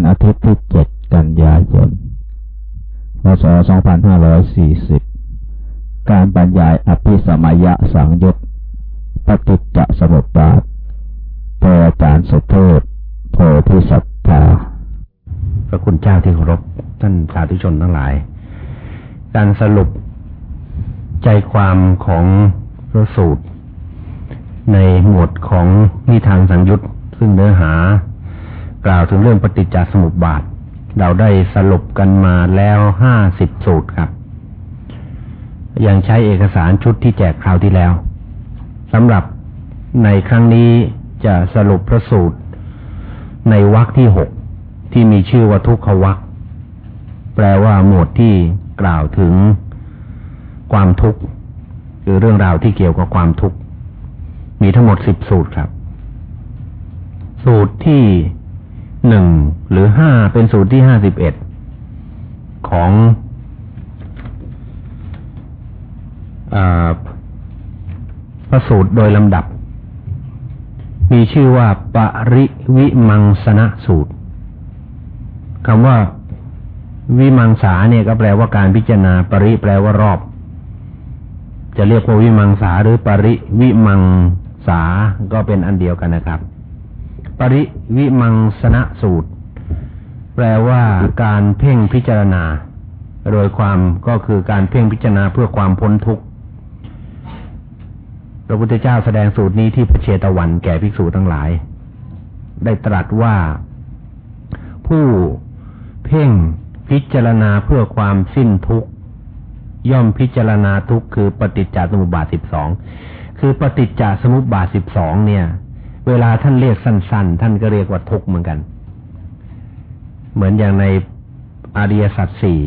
วันอาทิตย์ที่ 7 กันยายน พศ 2540 การบรรยายอภิสมัยะสังยุตปฏิจจสมุปบาทโดยอาจารย์สุเทพโพธิสัตธาพระคุณเจ้าที่เคารพท่านสาธุชนทั้งหลาย การสรุปใจความของพระสูตร ในหมวดของนิทานสังยุตซึ่งเนื้อหา กล่าวถึงเรื่องปฏิจจสมุปบาท เราได้สรุปกันมาแล้วห้าสิบสูตรครับ ยังใช้เอกสารชุดที่แจกคราวที่แล้วสำหรับในครั้งนี้จะสรุปพระสูตร ในวรรคที่หกที่มีชื่อว่าทุกขวักแปลว่าหมวดที่กล่าวถึงความทุกข์คือเรื่องราวที่เกี่ยวกับความทุกข์มีทั้งหมดสิบสูตรครับ สูตรที่ หนึ่งหรือห้าเป็นสูตรที่ห้าสิบเอ็ดของอพระสูตรโดยลำดับ มีชื่อว่า ปริวิมังสนะสูตรคำว่าวิมังสาเนี่ยก็แปลว่าการพิจารณา ปริแปลว่ารอบ จะเรียกว่าวิมังสาหรือปริวิมังสาก็เป็นอันเดียวกันนะครับ ปริวิมังสนะสูตร แปลว่าการเพ่งพิจารณา โดยความก็คือการเพ่งพิจารณาเพื่อความพ้นทุกข์พระพุทธเจ้าแสดงสูตรนี้ที่พระเชตวันแก่ภิกษุทั้งหลาย ได้ตรัสว่าผู้เพ่งพิจารณาเพื่อความสิ้นทุกข์ย่อมพิจารณาทุกข์คือปฏิจจสมุปบาทสิบสองคือปฏิจจสมุปบาทสิบสองเนี่ย เวลาท่านเรียกสั้น ๆ ท่านก็เรียกว่าทุกข์เหมือนกัน เหมือนอย่างในอริยสัจสี่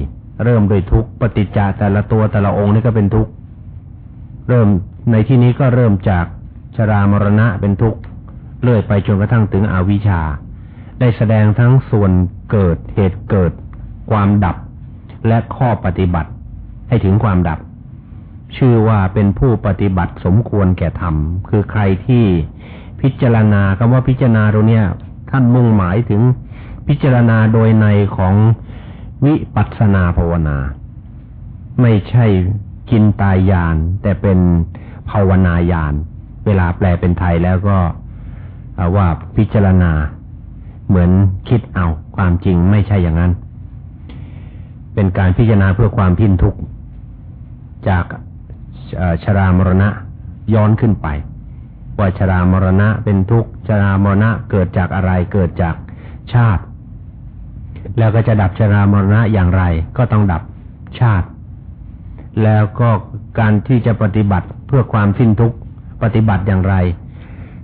เริ่มด้วยทุกข์ปฏิจจแต่ละตัวแต่ละองค์นี่ก็เป็นทุกข์เริ่มในที่นี้ก็เริ่มจากชรามรณะเป็นทุกข์เลื่อยไปจนกระทั่งถึงอวิชชา ได้แสดงทั้งส่วนเกิดเหตุเกิด ความดับ และข้อปฏิบัติ ให้ถึงความดับ ชื่อว่าเป็นผู้ปฏิบัติสมควรแก่ธรรม คือใครที่ พิจารณาคำว่าพิจารณาตรงนี้ท่านมุ่งหมายถึงพิจารณาโดยในของวิปัสนาภาวนา ไม่ใช่กินตายยาน แต่เป็นภาวนายาน เวลาแปลเป็นไทยแล้วก็ว่าพิจารณา เหมือนคิดเอาความจริงไม่ใช่อย่างนั้น เป็นการพิจารณาเพื่อความพินทุกข์จากชรามรณะย้อนขึ้นไป ว่าชรามรณะเป็นทุกข์ชรามรณะเกิดจากอะไรเกิดจากชาติ แล้วก็จะดับชรามรณะอย่างไร ก็ต้องดับชาติ แล้วก็การที่จะปฏิบัติเพื่อความสิ้นทุกข์ปฏิบัติอย่างไร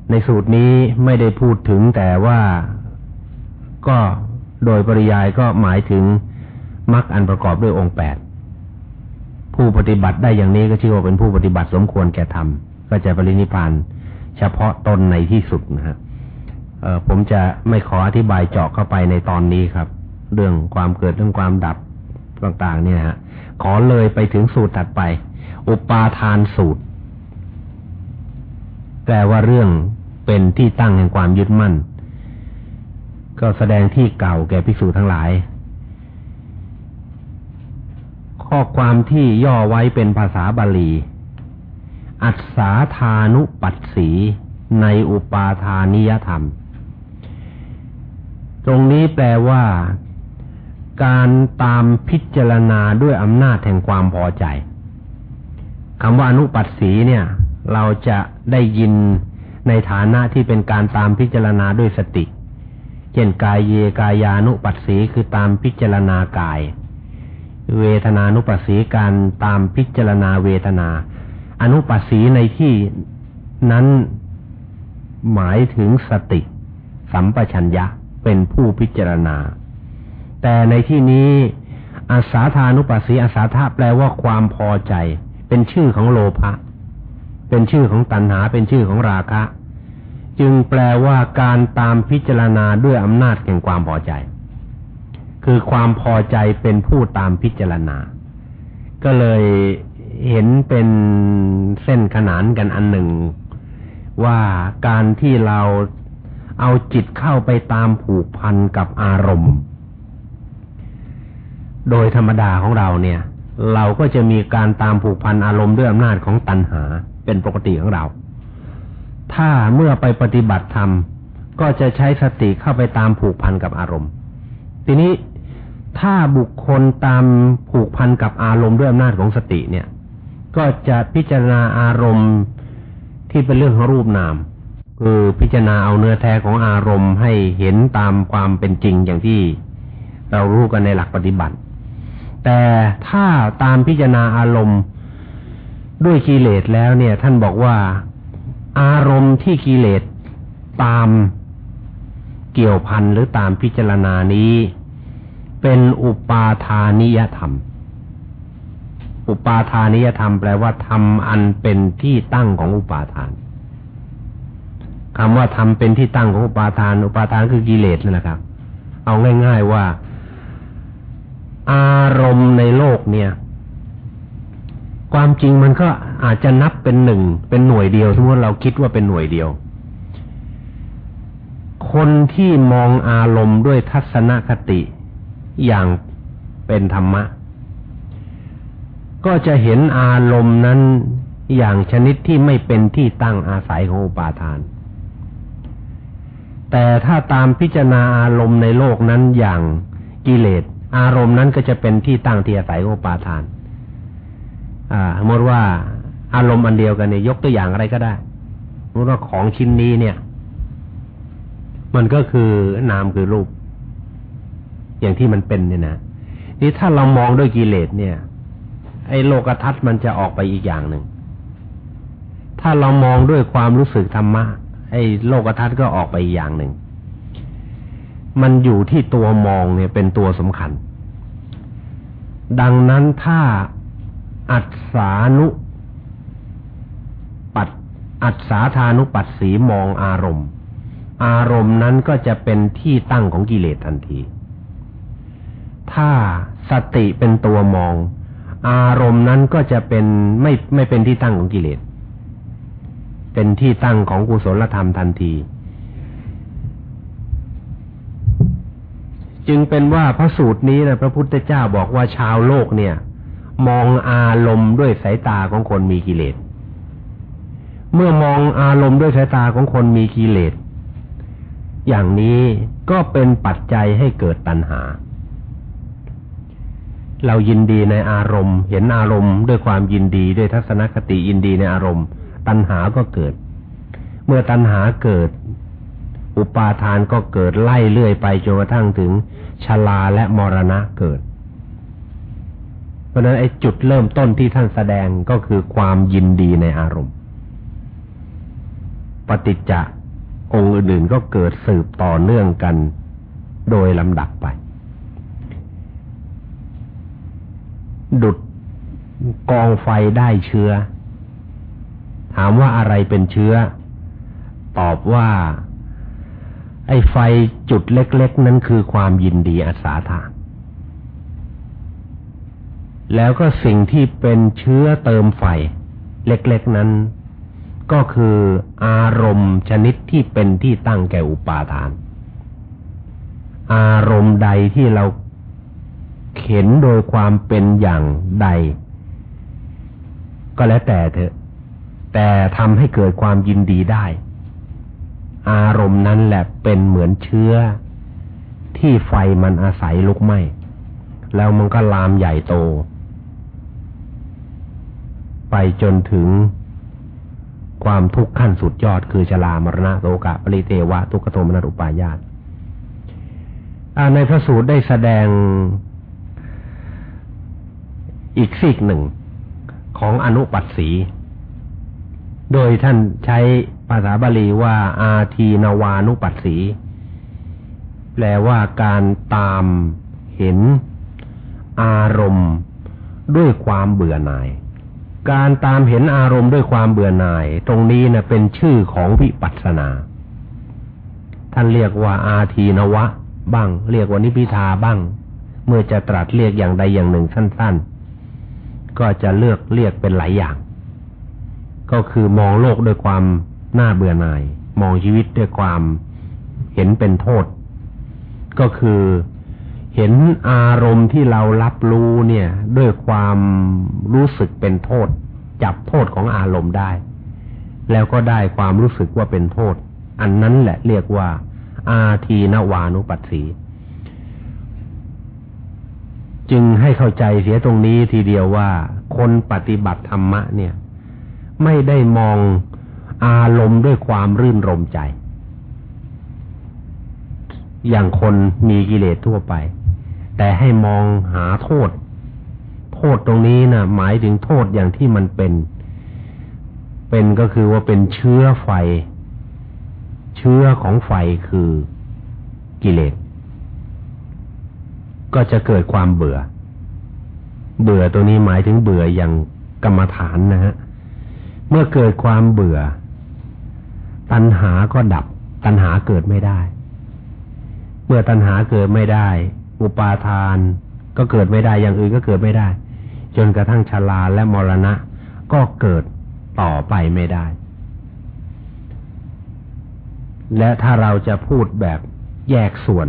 ในสูตรนี้ไม่ได้พูดถึงแต่ว่าก็โดยปริยายก็หมายถึงมรรคอันประกอบด้วยองค์แปดผู้ปฏิบัติได้อย่างนี้ก็ชื่อว่าเป็นผู้ปฏิบัติสมควรแก่ธรรมก็จะปรินิพาน เฉพาะตนในที่สุดนะฮะผมจะไม่ขออธิบายเจาะเข้าไปในตอนนี้ครับ เรื่องความเกิดเรื่องความดับต่างๆ เนี่ยฮะ ขอเลยไปถึงสูตรถัดไป อุปาทานสูตร แปลว่าเรื่องเป็นที่ตั้งแห่งความยึดมั่น ก็แสดงที่เก่าแก่ภิกษุทั้งหลาย ข้อความที่ย่อไว้เป็นภาษาบาลี อัศาธานุปัสสีในอุปาทานิยธรรม ตรงนี้แปลว่า การตามพิจารณาด้วยอำนาจแห่งความพอใจคำว่าอนุปัสสีเนี่ย เราจะได้ยินในฐานะที่เป็นการตามพิจารณาด้วยสติ เช่นกายเยกายานุปัสสีคือตามพิจารณากาย เวทนานุปัสสีการตามพิจารณาเวทนา อนุปัสสีในที่นั้นหมายถึงสติ สัมปชัญญะเป็นผู้พิจารณา แต่ในที่นี้อาสาธานุปัสสีอาสาธาแปลว่าความพอใจ เป็นชื่อของโลภะเป็นชื่อของตัณหา เป็นชื่อของราคะ จึงแปลว่าการตามพิจารณาด้วยอำนาจแห่งความพอใจ คือความพอใจเป็นผู้ตามพิจารณา ก็เลย เห็นเป็นเส้นขนานกันอันหนึ่ง ว่าการที่เราเอาจิตเข้าไปตามผูกพันกับอารมณ์ โดยธรรมดาของเราเนี่ย เราก็จะมีการตามผูกพันอารมณ์ด้วยอำนาจของตัณหาเป็นปกติของเรา ถ้าเมื่อไปปฏิบัติธรรมก็จะใช้สติเข้าไปตามผูกพันกับอารมณ์ ทีนี้ถ้าบุคคลตามผูกพันกับอารมณ์ด้วยอำนาจของสติเนี่ย ก็จะพิจารณาอารมณ์ที่เป็นเรื่องของรูปนาม คือพิจารณาเอาเนื้อแท้ของอารมณ์ให้เห็นตามความเป็นจริงอย่างที่เรารู้กันในหลักปฏิบัติ แต่ถ้าตามพิจารณาอารมณ์ด้วยกิเลสแล้วเนี่ย ท่านบอกว่าอารมณ์ที่กิเลสตามเกี่ยวพันหรือตามพิจารณานี้ เป็นอุปาทานิยธรรม อุปาทานิยธรรมแปลว่าธรรมอันเป็นที่ตั้งของอุปาทานคำว่าธรรมเป็นที่ตั้งของอุปาทาน อุปาทานคือกิเลสนั่นแหละครับ เอาง่าย ๆว่า อารมณ์ในโลกเนี่ย ความจริงมันก็อาจจะนับเป็นหนึ่งเป็นหน่วยเดียวสมมติเราคิดว่าเป็นหน่วยเดียว คนที่มองอารมณ์ด้วยทัศนคติอย่างเป็นธรรมะ ก็จะเห็นอารมณ์นั้นอย่างชนิดที่ไม่เป็นที่ตั้งอาศัยของอุปาทาน แต่ถ้าตามพิจารณาอารมณ์ในโลกนั้นอย่างกิเลส อารมณ์นั้นก็จะเป็นที่ตั้งที่อาศัยของอุปาทาน อ่าสมมติว่าอารมณ์อันเดียวกันเนี่ยยกตัวอย่างอะไรก็ได้สมมติว่าของชิ้นนี้เนี่ย มันก็คือนามคือรูป อย่างที่มันเป็นเนี่ยนะนี่ถ้าเรามองด้วยกิเลสเนี่ย ไอ้โลกทัศน์มันจะออกไปอีกอย่างหนึ่ง ถ้าเรามองด้วยความรู้สึกธรรมะไอ้โลกทัศน์ก็ออกไปอีกอย่างหนึ่ง มันอยู่ที่ตัวมองเนี่ยเป็นตัวสำคัญ ดังนั้นถ้าอัศานุปัดอัศาธานุปัสสีมองอารมณ์ อารมณ์นั้นก็จะเป็นที่ตั้งของกิเลสทันที ถ้าสติเป็นตัวมอง อารมณ์นั้นก็จะเป็นไม่ไม่เป็นที่ตั้งของกิเลส เป็นที่ตั้งของกุศลธรรมทันที จึงเป็นว่าพระสูตรนี้นะพระพุทธเจ้าบอกว่าชาวโลกเนี่ย มองอารมณ์ด้วยสายตาของคนมีกิเลส เมื่อมองอารมณ์ด้วยสายตาของคนมีกิเลส อย่างนี้ก็เป็นปัจจัยให้เกิดตัณหา เรายินดีในอารมณ์ เห็นอารมณ์ด้วยความยินดีด้วยทัศนคติยินดีในอารมณ์ ตัณหาก็เกิด เมื่อตัณหาเกิด อุปาทานก็เกิดไล่เลื่อยไปจนกระทั่งถึงชลาและมรณะเกิด เพราะนั้นไอ้จุดเริ่มต้นที่ท่านแสดงก็คือความยินดีในอารมณ์ ปฏิจจะองค์อื่นๆก็เกิดสืบต่อเนื่องกันโดยลำดับไป ดุดกองไฟได้เชื้อ ถามว่าอะไรเป็นเชื้อ ตอบว่า ไอ้ไฟจุดเล็ก ๆ นั้นคือความยินดีอาสาทานแล้วก็สิ่งที่เป็นเชื้อเติมไฟ เล็ก ๆ นั้น ก็คืออารมณ์ชนิดที่เป็นที่ตั้งแก่อุปาทาน อารมณ์ใดที่เรา เข็นโดยความเป็นอย่างใด ก็แล้วแต่เถอะ แต่ทำให้เกิดความยินดีได้ อารมณ์นั้นแหละเป็นเหมือนเชื้อ ที่ไฟมันอาศัยลุกไหม้แล้วมันก็ลามใหญ่โต ไปจนถึงความทุกข์ขั้นสุดยอดคือชลามรณะโตกะปริเทวะ ทุกขโทมนัตุปายาตในพระสูตรได้แสดง อีกซีกหนึ่งของอนุปัสสี โดยท่านใช้ภาษาบาลีว่า อาทีนวานุปัสสี แปลว่าการตามเห็น อารมณ์ด้วยความเบื่อหน่าย การตามเห็นอารมณ์ด้วยความเบื่อหน่าย ตรงนี้นะเป็นชื่อของวิปัสสนา ท่านเรียกว่า อาทีนวะ บ้าง เรียกว่านิพิทาบ้าง เมื่อจะตรัสเรียกอย่างใดอย่างหนึ่งสั้น ๆ ก็จะเลือกเรียกเป็นหลายอย่าง ก็คือมองโลกด้วยความน่าเบื่อหน่าย มองชีวิตด้วยความเห็นเป็นโทษ ก็คือเห็นอารมณ์ที่เรารับรู้เนี่ย ด้วยความรู้สึกเป็นโทษ จับโทษของอารมณ์ได้ แล้วก็ได้ความรู้สึกว่าเป็นโทษ อันนั้นแหละเรียกว่า อาทีนวานุปัสสี จึงให้เข้าใจเสียตรงนี้ทีเดียวว่า คนปฏิบัติธรรมะเนี่ย ไม่ได้มองอารมณ์ด้วยความรื่นรมใจ อย่างคนมีกิเลสทั่วไป แต่ให้มองหาโทษ โทษตรงนี้นะหมายถึงโทษอย่างที่มันเป็น เป็นก็คือว่าเป็นเชื้อไฟ เชื้อของไฟคือกิเลส ก็จะเกิดความเบื่อ เบื่อตัวนี้หมายถึงเบื่ออย่างกรรมฐานนะฮะ เมื่อเกิดความเบื่อ ตัณหาก็ดับ ตัณหาเกิดไม่ได้ เมื่อตัณหาเกิดไม่ได้ อุปาทานก็เกิดไม่ได้ อย่างอื่นก็เกิดไม่ได้ จนกระทั่งชราและมรณะ ก็เกิดต่อไปไม่ได้ และถ้าเราจะพูดแบบแยกส่วน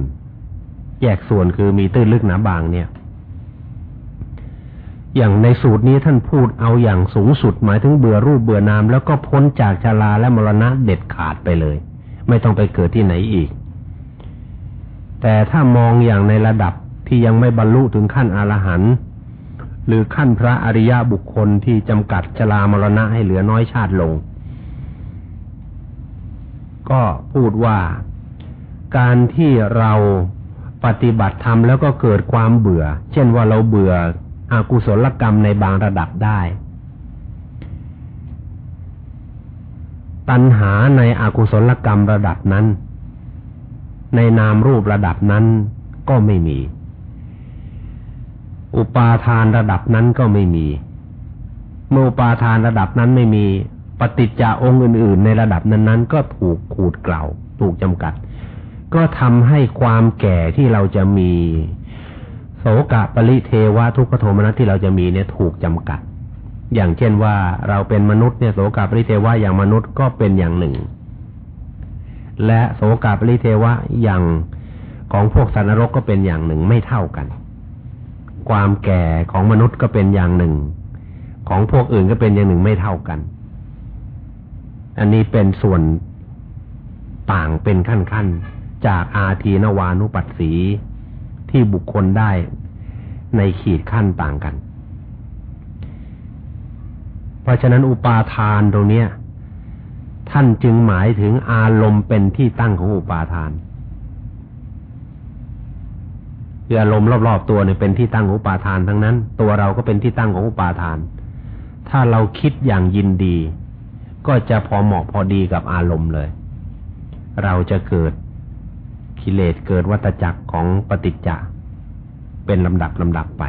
แยกส่วนคือมีตื้นลึกหนาบางเนี่ย อย่างในสูตรนี้ท่านพูดเอาอย่างสูงสุดหมายถึงเบื่อรูปเบื่อนาม แล้วก็พ้นจากชาลาและมรณะเด็ดขาดไปเลย ไม่ต้องไปเกิดที่ไหนอีก แต่ถ้ามองอย่างในระดับที่ยังไม่บรรลุถึงขั้นอรหันต์หรือขั้นพระอริยบุคคลที่จำกัดชรามรณะให้เหลือน้อยชาติลง ก็พูดว่าการที่เรา ปฏิบัติธรรมแล้วก็เกิดความเบื่อ เช่นว่าเราเบื่ออากุศลกรรมในบางระดับได้ ตัณหาในอกุศลกรรมระดับนั้น ในนามรูประดับนั้นก็ไม่มี อุปาทานระดับนั้นก็ไม่มี เมื่ออุปาทานระดับนั้นไม่มี ปฏิจจาองค์อื่น ๆ ในระดับนั้น ๆ ก็ถูกขูดเกลาถูกจำกัด ก็ทำให้ความแก่ที่เราจะมี โสกะปริเทวะทุกขโทมนัสที่เราจะมีเนี่ยถูกจำกัด อย่างเช่นว่าเราเป็นมนุษย์เนี่ยโสกะปริเทวะอย่างมนุษย์ก็เป็นอย่างหนึ่ง และโสกะปริเทวะอย่างของพวกสัตว์นรกก็เป็นอย่างหนึ่งไม่เท่ากัน ความแก่ของมนุษย์ก็เป็นอย่างหนึ่ง ของพวกอื่นก็เป็นอย่างหนึ่งไม่เท่ากัน อันนี้เป็นส่วนต่างเป็นขั้นๆ จากอาทีนวานุปัสสีที่บุคคลได้ในขีดขั้นต่างกัน เพราะฉะนั้นอุปาทานตรงนี้ท่านจึงหมายถึงอารมณ์เป็นที่ตั้งของอุปาทานคืออารมณ์รอบๆตัวเนี่ยเป็นที่ตั้งของอุปาทานทั้งนั้น ตัวเราก็เป็นที่ตั้งของอุปาทาน ถ้าเราคิดอย่างยินดี ก็จะพอเหมาะพอดีกับอารมณ์เลย เราจะเกิด กิเลสเกิดวัตจักรของปฏิจจะเป็นลำดับลำดับไป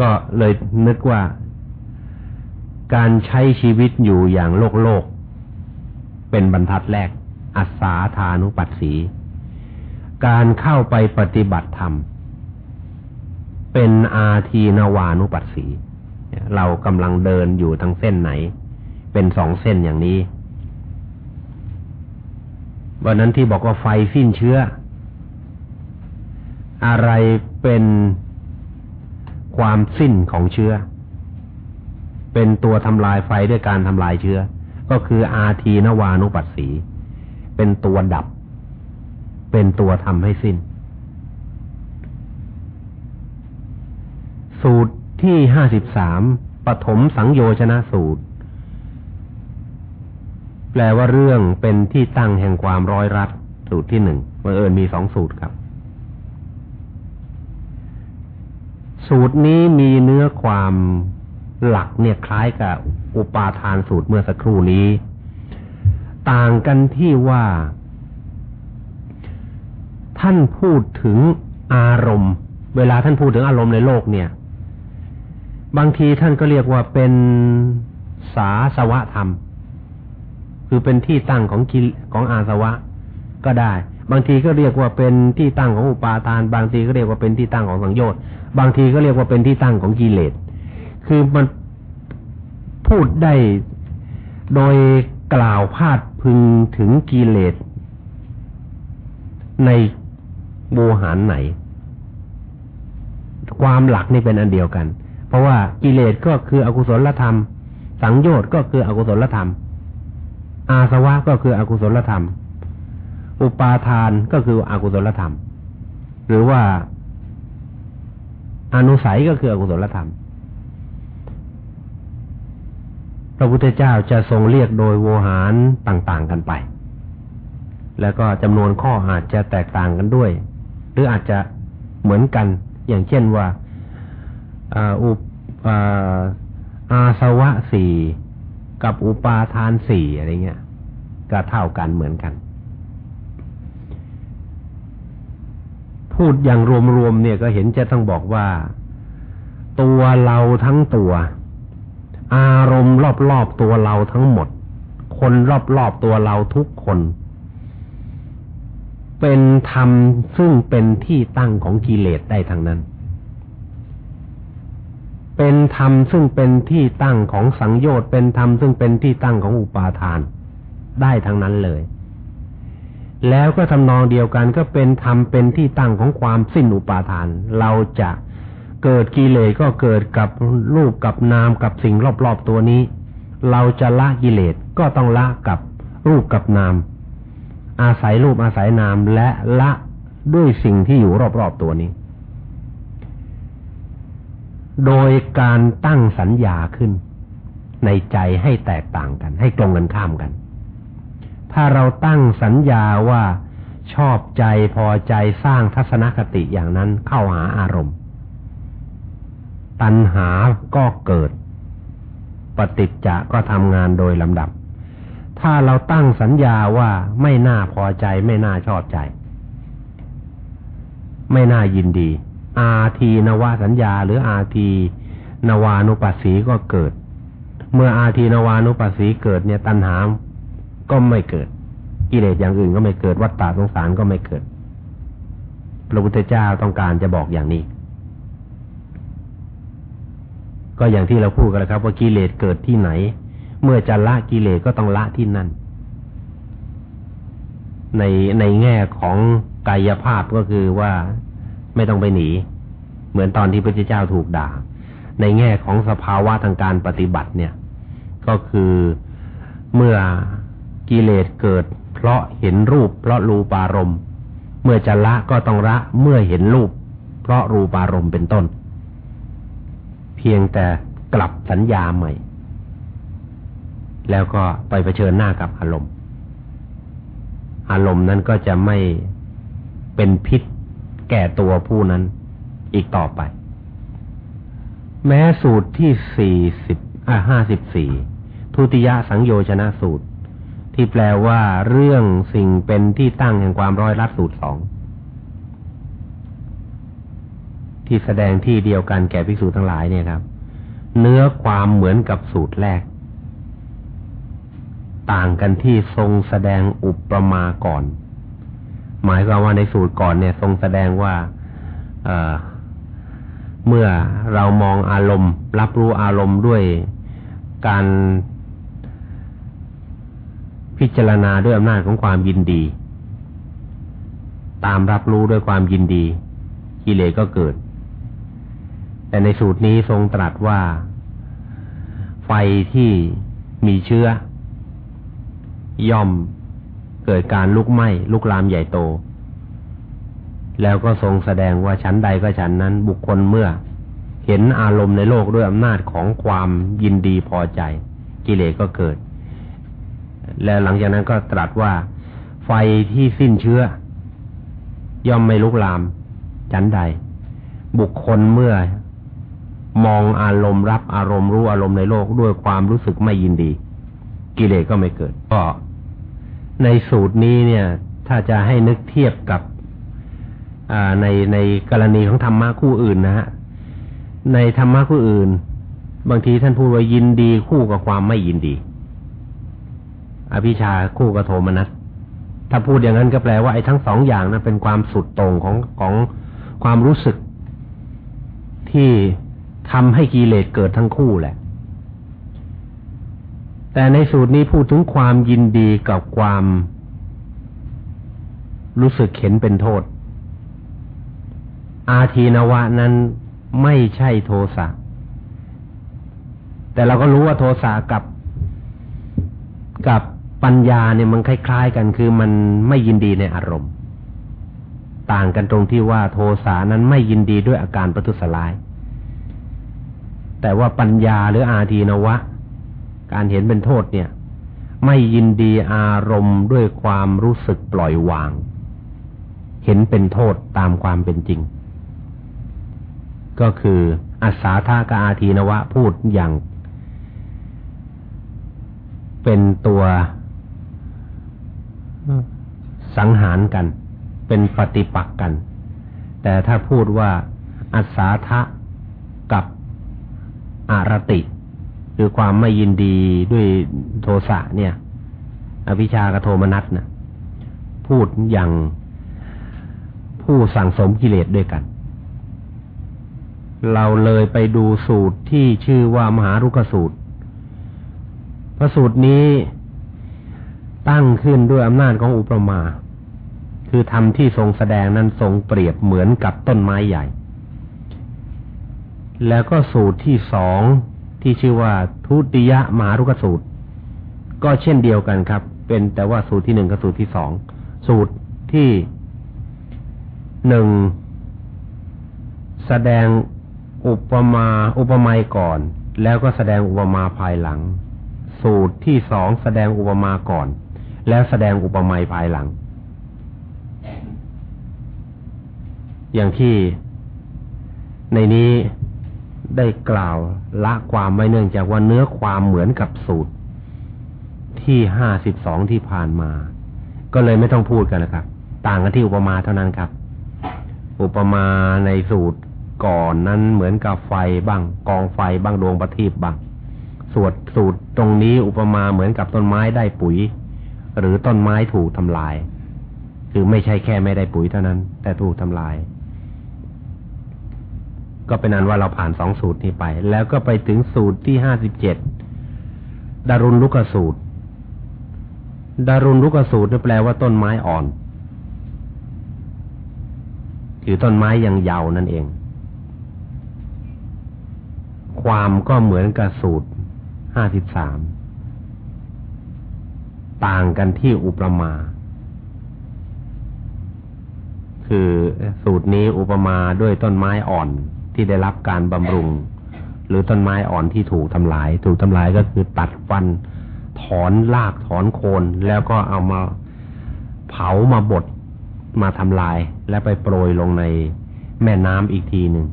ก็เลยนึกว่าการใช้ชีวิตอยู่อย่างโลกโลก เป็นบรรทัดแรก อัศาธานุปัสสี การเข้าไปปฏิบัติธรรม เป็นอาทีนวานุปัสสี เรากำลังเดินอยู่ทั้งเส้นไหน เป็นสองเส้นอย่างนี้ วันนั้นที่บอกว่าไฟสิ้นเชื้อ อะไรเป็นความสิ้นของเชื้อ เป็นตัวทำลายไฟด้วยการทำลายเชื้อ ก็คืออาทีนวานุปัสสี เป็นตัวดับ เป็นตัวทำให้สิ้น สูตรที่ห้าสิบสามปฐมสังโยชนะสูตร แปลว่าเรื่องเป็นที่ตั้งแห่งความร้อยรัดสูตรที่หนึ่งเมื่อเอิญมีสองสูตรครับ สูตรนี้มีเนื้อความหลักเนี่ยคล้ายกับอุปาทานสูตรเมื่อสักครู่นี้ ต่างกันที่ว่า ท่านพูดถึงอารมณ์ เวลาท่านพูดถึงอารมณ์ในโลกเนี่ย บางทีท่านก็เรียกว่าเป็นสาสวะธรรม คือเป็นที่ตั้งของกิของอาสวะ ก็ได้ บางทีก็เรียกว่าเป็นที่ตั้งของอุปาทาน บางทีก็เรียกว่าเป็นที่ตั้งของสังโยชน์บางทีก็เรียกว่าเป็นที่ตั้งของกิเลสคือมันพูดได้โดยกล่าวพาดพึงถึงกิเลสในโวหารไหน ความหลักนี่เป็นอันเดียวกัน เพราะว่ากิเลสก็คืออกุศลธรรม สังโยชน์ก็คืออกุศลธรรม อาสวะก็คืออกุศลธรรม อุปาทานก็คืออกุศลธรรม หรือว่าอนุสัยก็คืออกุศลธรรม พระพุทธเจ้าจะทรงเรียกโดยโวหารต่างๆกันไป แล้วก็จำนวนข้ออาจจะแตกต่างกันด้วย หรืออาจจะเหมือนกัน อย่างเช่นว่าอุปอาสวะสี่ กับอุปาทานสี่อะไรเงี้ย ก็เท่ากันเหมือนกัน พูดอย่างรวมๆเนี่ยก็เห็นจะต้องบอกว่า ตัวเราทั้งตัว อารมณ์รอบๆตัวเราทั้งหมด คนรอบๆตัวเราทุกคน เป็นธรรมซึ่งเป็นที่ตั้งของกิเลสได้ทั้งนั้น เป็นธรรมซึ่งเป็นที่ตั้งของสังโยชน์เป็นธรรมซึ่งเป็นที่ตั้งของอุปาทาน ได้ทั้งนั้นเลย แล้วก็ทำนองเดียวกันก็เป็นธรรมเป็นที่ตั้งของความสิ้นอุปาทาน เราจะเกิดกิเลสก็เกิดกับรูปกับนามกับสิ่งรอบๆตัวนี้ เราจะละกิเลสก็ต้องละกับรูปกับนาม อาศัยรูปอาศัยนามและละด้วยสิ่งที่อยู่รอบๆตัวนี้ โดยการตั้งสัญญาขึ้น ในใจให้แตกต่างกัน ให้ตรงกันข้ามกัน ถ้าเราตั้งสัญญาว่าชอบใจพอใจสร้างทัศนคติอย่างนั้นเข้าหาอารมณ์ ตัณหาก็เกิด ปฏิจจะก็ทำงานโดยลำดับ ถ้าเราตั้งสัญญาว่าไม่น่าพอใจ ไม่น่าชอบใจ ไม่น่ายินดี อาทีนวาสัญญา หรืออาทีนวานุปัสสีก็เกิด เมื่ออาทีนวานุปัสสีเกิดเนี่ยตัณหาก็ไม่เกิด กิเลสอย่างอื่นก็ไม่เกิด วัฏฏะสงสารก็ไม่เกิด พระพุทธเจ้าต้องการจะบอกอย่างนี้ ก็อย่างที่เราพูดกันแล้วครับ ว่ากิเลสเกิดที่ไหน เมื่อจะละกิเลสก็ต้องละที่นั่น ในในแง่ของกายภาพก็คือว่า ไม่ต้องไปหนี เหมือนตอนที่พระเจ้าถูกด่า ในแง่ของสภาวะทางการปฏิบัติเนี่ย ก็คือเมื่อกิเลสเกิด เพราะเห็นรูป เพราะรูปารมณ์ เมื่อจะละก็ต้องละเมื่อเห็นรูป เพราะรูปารมณ์เป็นต้น เพียงแต่กลับสัญญาใหม่ แล้วก็ไปเผชิญหน้ากับอารมณ์อารมณ์นั้นก็จะไม่เป็นพิษ แก่ตัวผู้นั้นอีกต่อไป แม้สูตรที่สี่สิบอ่าห้าสิบสี่ทุติยสังโยชนะสูตร ที่แปลว่าเรื่องสิ่งเป็นที่ตั้งแห่งความร้อยรัดสูตรสองที่แสดงที่เดียวกันแก่ภิกษุทั้งหลายเนี่ยครับ เนื้อความเหมือนกับสูตรแรก ต่างกันที่ทรงแสดงอุปมาก่อน หมายความว่าในสูตรก่อนเนี่ยทรงแสดงว่าเเมื่อเรามองอารมณ์ รับรู้อารมณ์ด้วยการพิจารณาด้วยอำนาจของความยินดี ตามรับรู้ด้วยความยินดีกิเลสก็เกิด แต่ในสูตรนี้ทรงตรัสว่า ไฟที่มีเชื้อย่อม เกิดการลุกไหม้ลุกลามใหญ่โต แล้วก็ทรงแสดงว่าชั้นใดก็ชั้นนั้นบุคคลเมื่อ เห็นอารมณ์ในโลกด้วยอำนาจของความยินดีพอใจ กิเลสก็เกิด แล้วหลังจากนั้นก็ตรัสว่า ไฟที่สิ้นเชื้อ ย่อมไม่ลุกลาม ชั้นใด บุคคลเมื่อมองอารมณ์รับอารมณ์รู้อารมณ์ในโลกด้วยความรู้สึกไม่ยินดี กิเลสก็ไม่เกิด ก็ ในสูตรนี้เนี่ย ถ้าจะให้นึกเทียบกับในในกรณีของธรรมะคู่อื่นนะฮะในธรรมะคู่อื่น บางทีท่านพูดว่ายินดีคู่กับความไม่ยินดี อภิชาคู่กับโทมนัสถ้าพูดอย่างนั้นก็แปลว่าไอ้ทั้งสองอย่างนะเป็นความสุดตรงของของความรู้สึกที่ทำให้กิเลสเกิดทั้งคู่แหละ แต่ในสูตรนี้พูดถึงความยินดีกับความรู้สึกเห็นเป็นโทษ อาทีนวะนั้นไม่ใช่โทสะ แต่เราก็รู้ว่าโทสะกับกับปัญญาเนี่ยมันคล้ายๆกันคือมันไม่ยินดีในอารมณ์ ต่างกันตรงที่ว่าโทสานั้นไม่ยินดีด้วยอาการประทุษร้าย แต่ว่าปัญญาหรืออาทีนวะ การเห็นเป็นโทษเนี่ย ไม่ยินดีอารมณ์ด้วยความรู้สึกปล่อยวาง เห็นเป็นโทษตามความเป็นจริง ก็คืออาสาธากาอาทีนวะพูดอย่าง เป็นตัวสังหารกัน เป็นปฏิปักษ์กัน แต่ถ้าพูดว่าอัศาทะกับอารติ คือความไม่ยินดีด้วยโทสะเนี่ยอภิชากโทมนัสนะพูดอย่างผู้สั่งสมกิเลสด้วยกัน เราเลยไปดูสูตรที่ชื่อว่ามหารุกสูตร พระสูตรนี้ตั้งขึ้นด้วยอำนาจของอุปมา คือทำที่ทรงแสดงนั้นทรงเปรียบเหมือนกับต้นไม้ใหญ่ แล้วก็สูตรที่สอง ที่ชื่อว่าทุติยมหารุกสูตร ก็เช่นเดียวกันครับ เป็นแต่ว่าสูตรที่หนึ่งกับสูตรที่สองสูตรที่หนึ่งแสดงอุปมาอุปไมยก่อน แล้วก็แสดงอุปมาภายหลัง สูตรที่สองแสดงอุปมาก่อน แล้วแสดงอุปไมาภายหลัง อย่างที่ในนี้ ได้กล่าวละความไว้เนื่องจากว่าเนื้อความเหมือนกับสูตร ที่ห้าสิบสองที่ผ่านมา ก็เลยไม่ต้องพูดกันนะครับ ต่างกันที่อุปมาเท่านั้นครับ อุปมาในสูตรก่อนนั้นเหมือนกับไฟบ้าง กองไฟบ้างดวงประทีปบ้างสวดสูตรตรงนี้อุปมาเหมือนกับต้นไม้ได้ปุ๋ย หรือต้นไม้ถูกทำลาย คือไม่ใช่แค่ไม่ได้ปุ๋ยเท่านั้น แต่ถูกทำลาย ก็เป็นนั้นว่าเราผ่านสองสูตรนี้ไป แล้วก็ไปถึงสูตรที่ห้าสิบเจ็ดดารุณลุกสูตร ดารุณลุกสูตรนี่แปลว่าต้นไม้อ่อน คือต้นไม้ยังเยาว์นั่นเอง ความก็เหมือนกับสูตรห้าสิบสามต่างกันที่อุปมา คือสูตรนี้อุปมาด้วยต้นไม้อ่อน ที่ได้รับการบำรุง หรือต้นไม้อ่อนที่ถูกทำลาย ถูกทำลายก็คือตัดฟัน ถอนรากถอนโคนแล้วก็เอามาเผามาบดมาทำลาย และไปโปรยลงในแม่น้ำอีกทีหนึ่ง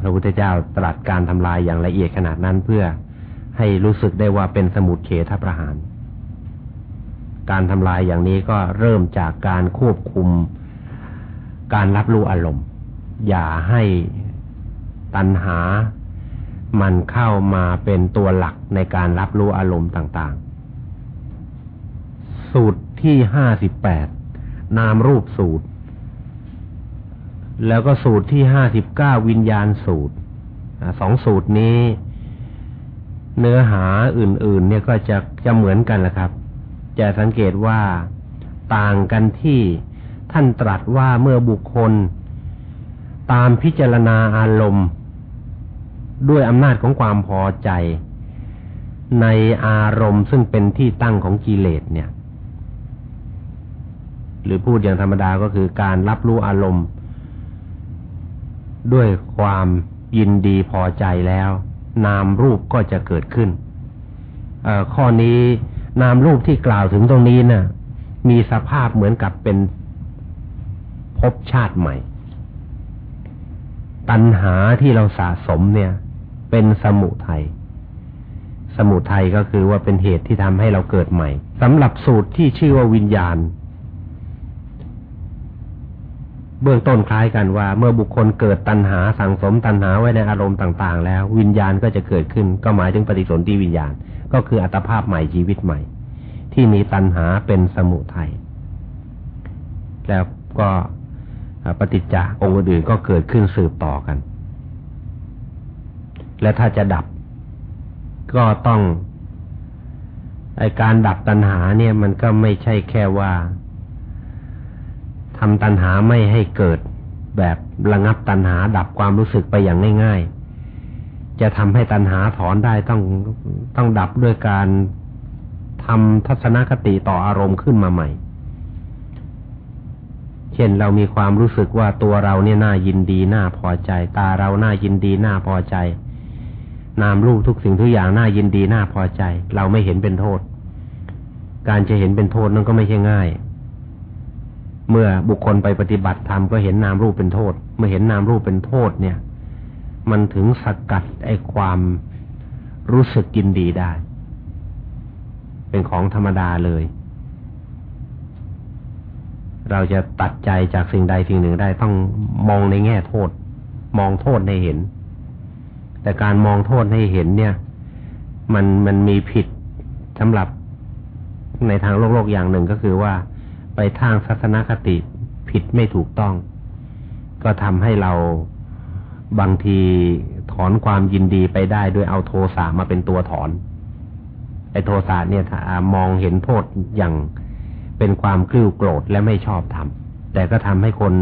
พระพุทธเจ้าตรัสการทำลายอย่างละเอียดขนาดนั้นเพื่อให้รู้สึกได้ว่าเป็นสมุดเขตประหาร การทำลายอย่างนี้ก็เริ่มจากการควบคุมการรับรู้อารมณ์ อย่าให้ตัณหามันเข้ามาเป็นตัวหลักในการรับรู้อารมณ์ต่างๆ สูตรที่ห้าสิบแปดนามรูปสูตร แล้วก็สูตรที่ห้าสิบเก้าวิญญาณสูตรสองสูตรนี้ เนื้อหาอื่น ๆ เนี่ยก็จะจะเหมือนกันแหละครับ จะสังเกตว่าต่างกันที่ท่านตรัสว่าเมื่อบุคคล ตามพิจารณาอารมณ์ ด้วยอำนาจของความพอใจ ในอารมณ์ซึ่งเป็นที่ตั้งของกิเลสเนี่ย หรือพูดอย่างธรรมดาก็คือการรับรู้อารมณ์ ด้วยความยินดีพอใจแล้ว นามรูปก็จะเกิดขึ้นข้อนี้นามรูปที่กล่าวถึงตรงนี้นะ่ะ มีสภาพเหมือนกับเป็นภพชาติใหม่ ตัณหาที่เราสะสมเนี่ย เป็นสมุทัยสมุทัยก็คือว่าเป็นเหตุที่ทำให้เราเกิดใหม่สำหรับสูตรที่ชื่อว่าวิญญาณ เบื้องต้นคล้ายกันว่า เมื่อบุคคลเกิดตัณหาสั่งสมตัณหาไว้ในอารมณ์ต่างๆ แล้ว วิญญาณก็จะเกิดขึ้น ก็หมายถึงปฏิสนธิวิญญาณ ก็คืออัตภาพใหม่ชีวิตใหม่ ที่มีตัณหาเป็นสมุทัยแล้วก็ ปฏิจจ์องค์อื่นก็เกิดขึ้นสืบต่อกัน และถ้าจะดับ ก็ต้องไอการดับตัณหาเนี่ยมันก็ไม่ใช่แค่ว่าทำตัณหาไม่ให้เกิดแบบระงับตัณหาดับความรู้สึกไปอย่างง่าย ๆ จะทำให้ตัณหาถอนได้ต้องต้องดับด้วยการทำทัศนคติต่ออารมณ์ขึ้นมาใหม่ เช่นเรามีความรู้สึกว่าตัวเราเนี่ยน่ายินดีน่าพอใจ ตาเราน่ายินดีน่าพอใจ นามรูปทุกสิ่งทุกอย่างน่ายินดีน่าพอใจ เราไม่เห็นเป็นโทษ การจะเห็นเป็นโทษนั้นก็ไม่ใช่ง่าย เมื่อบุคคลไปปฏิบัติธรรมก็เห็นนามรูปเป็นโทษ เมื่อเห็นนามรูปเป็นโทษเนี่ย มันถึงสกัดไอ้ความรู้สึกยินดีได้ เป็นของธรรมดาเลย เราจะตัดใจจากสิ่งใดสิ่งหนึ่งได้ต้องมองในแง่โทษ มองโทษในเห็น แต่การมองโทษให้เห็นเนี่ย มันมันมีผิดสำหรับในทางโลกโลกอย่างหนึ่งก็คือว่าไปทางศาสนคติผิดไม่ถูกต้อง ก็ทำให้เราบางทีถอนความยินดีไปได้ด้วยเอาโทสะมาเป็นตัวถอนไอ้โทสะเนี่ยมองเห็นโทษอย่าง เป็นความกลิ้วโกรธและไม่ชอบทำแต่ก็ทำให้คน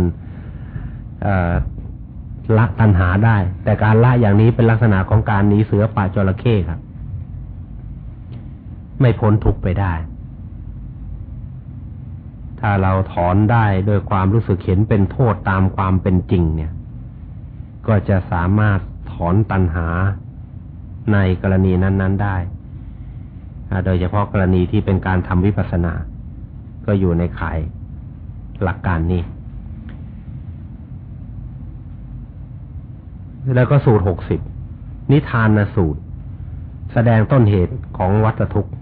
ละตัณหาได้ แต่การละอย่างนี้เป็นลักษณะของการหนีเสือป่าจระเข้ครับ ไม่พ้นทุกไปได้ ถ้าเราถอนได้โดยความรู้สึกเห็นเป็นโทษตามความเป็นจริง เนี่ย ก็จะสามารถถอนตัณหาในกรณีนั้น ๆ ได้ โดยเฉพาะกรณีที่เป็นการทำวิปัสสนา ก็อยู่ในขายหลักการนี้ แล้วก็สูตรหกสิบนิทานนสูตร แสดงต้นเหตุของวัตทุกข์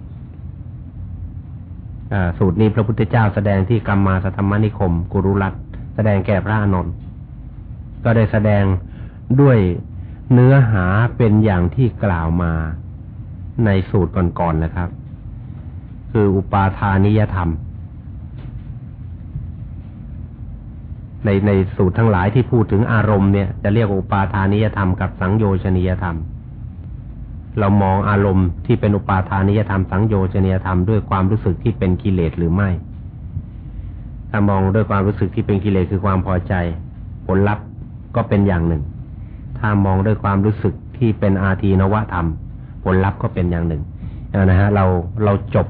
สูตรนี้พระพุทธเจ้าแสดงที่กรรมมาสธรรมนิคม กุรุรัตแสดงแก่พระอนนท์ก็ได้แสดงด้วยเนื้อหาเป็นอย่างที่กล่าวมาในสูตรก่อนๆนะครับ คืออุปาทานิยธรรม ในในสูตรทั้งหลายที่พูดถึงอารมณ์เนี่ยจะเรียกอุปาทานิยธรรมกับสังโยชนิยธรรม เรามองอารมณ์ที่เป็นอุปาทานิยธรรม สังโยชนิยธรรมด้วยความรู้สึกที่เป็นกิเลสหรือไม่ ถ้ามองด้วยความรู้สึกที่เป็นกิเลสคือความพอใจ ผลลัพธ์ก็เป็นอย่างหนึ่ง ถ้ามองด้วยความรู้สึกที่เป็นอาทีนวธรรม ผลลัพธ์ก็เป็นอย่างหนึ่งนะฮะเราเราจบ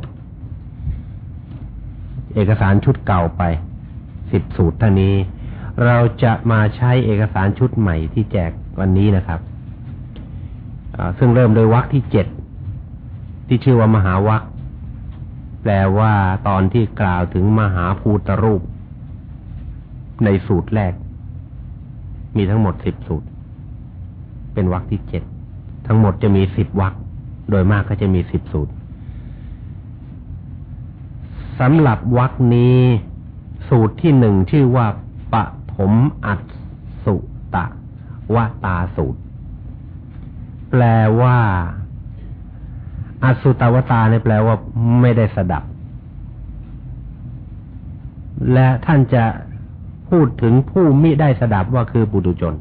เอกสารชุดเก่าไปสิบสูตรท่านี้ เราจะมาใช้เอกสารชุดใหม่ที่แจกวันนี้นะครับซึ่งเริ่มโดยวรรคที่เจ็ดที่ชื่อว่ามหาวรรคแปลว่าตอนที่กล่าวถึงมหาภูตรูป ในสูตรแรก มีทั้งหมดสิบสูตร เป็นวรรคที่เจ็ดทั้งหมดจะมีสิบวรรคโดยมากก็จะมีสิบสูตรสำหรับวรรคนี้ สูตรที่หนึ่งชื่อว่าปฐ มอัตสุตะวตาสูตร แปลว่า อัสุตวตาเนี่ยแปลว่า ไม่ได้สดับ และท่านจะพูดถึงผู้มิได้สดับว่าคือปุถุชน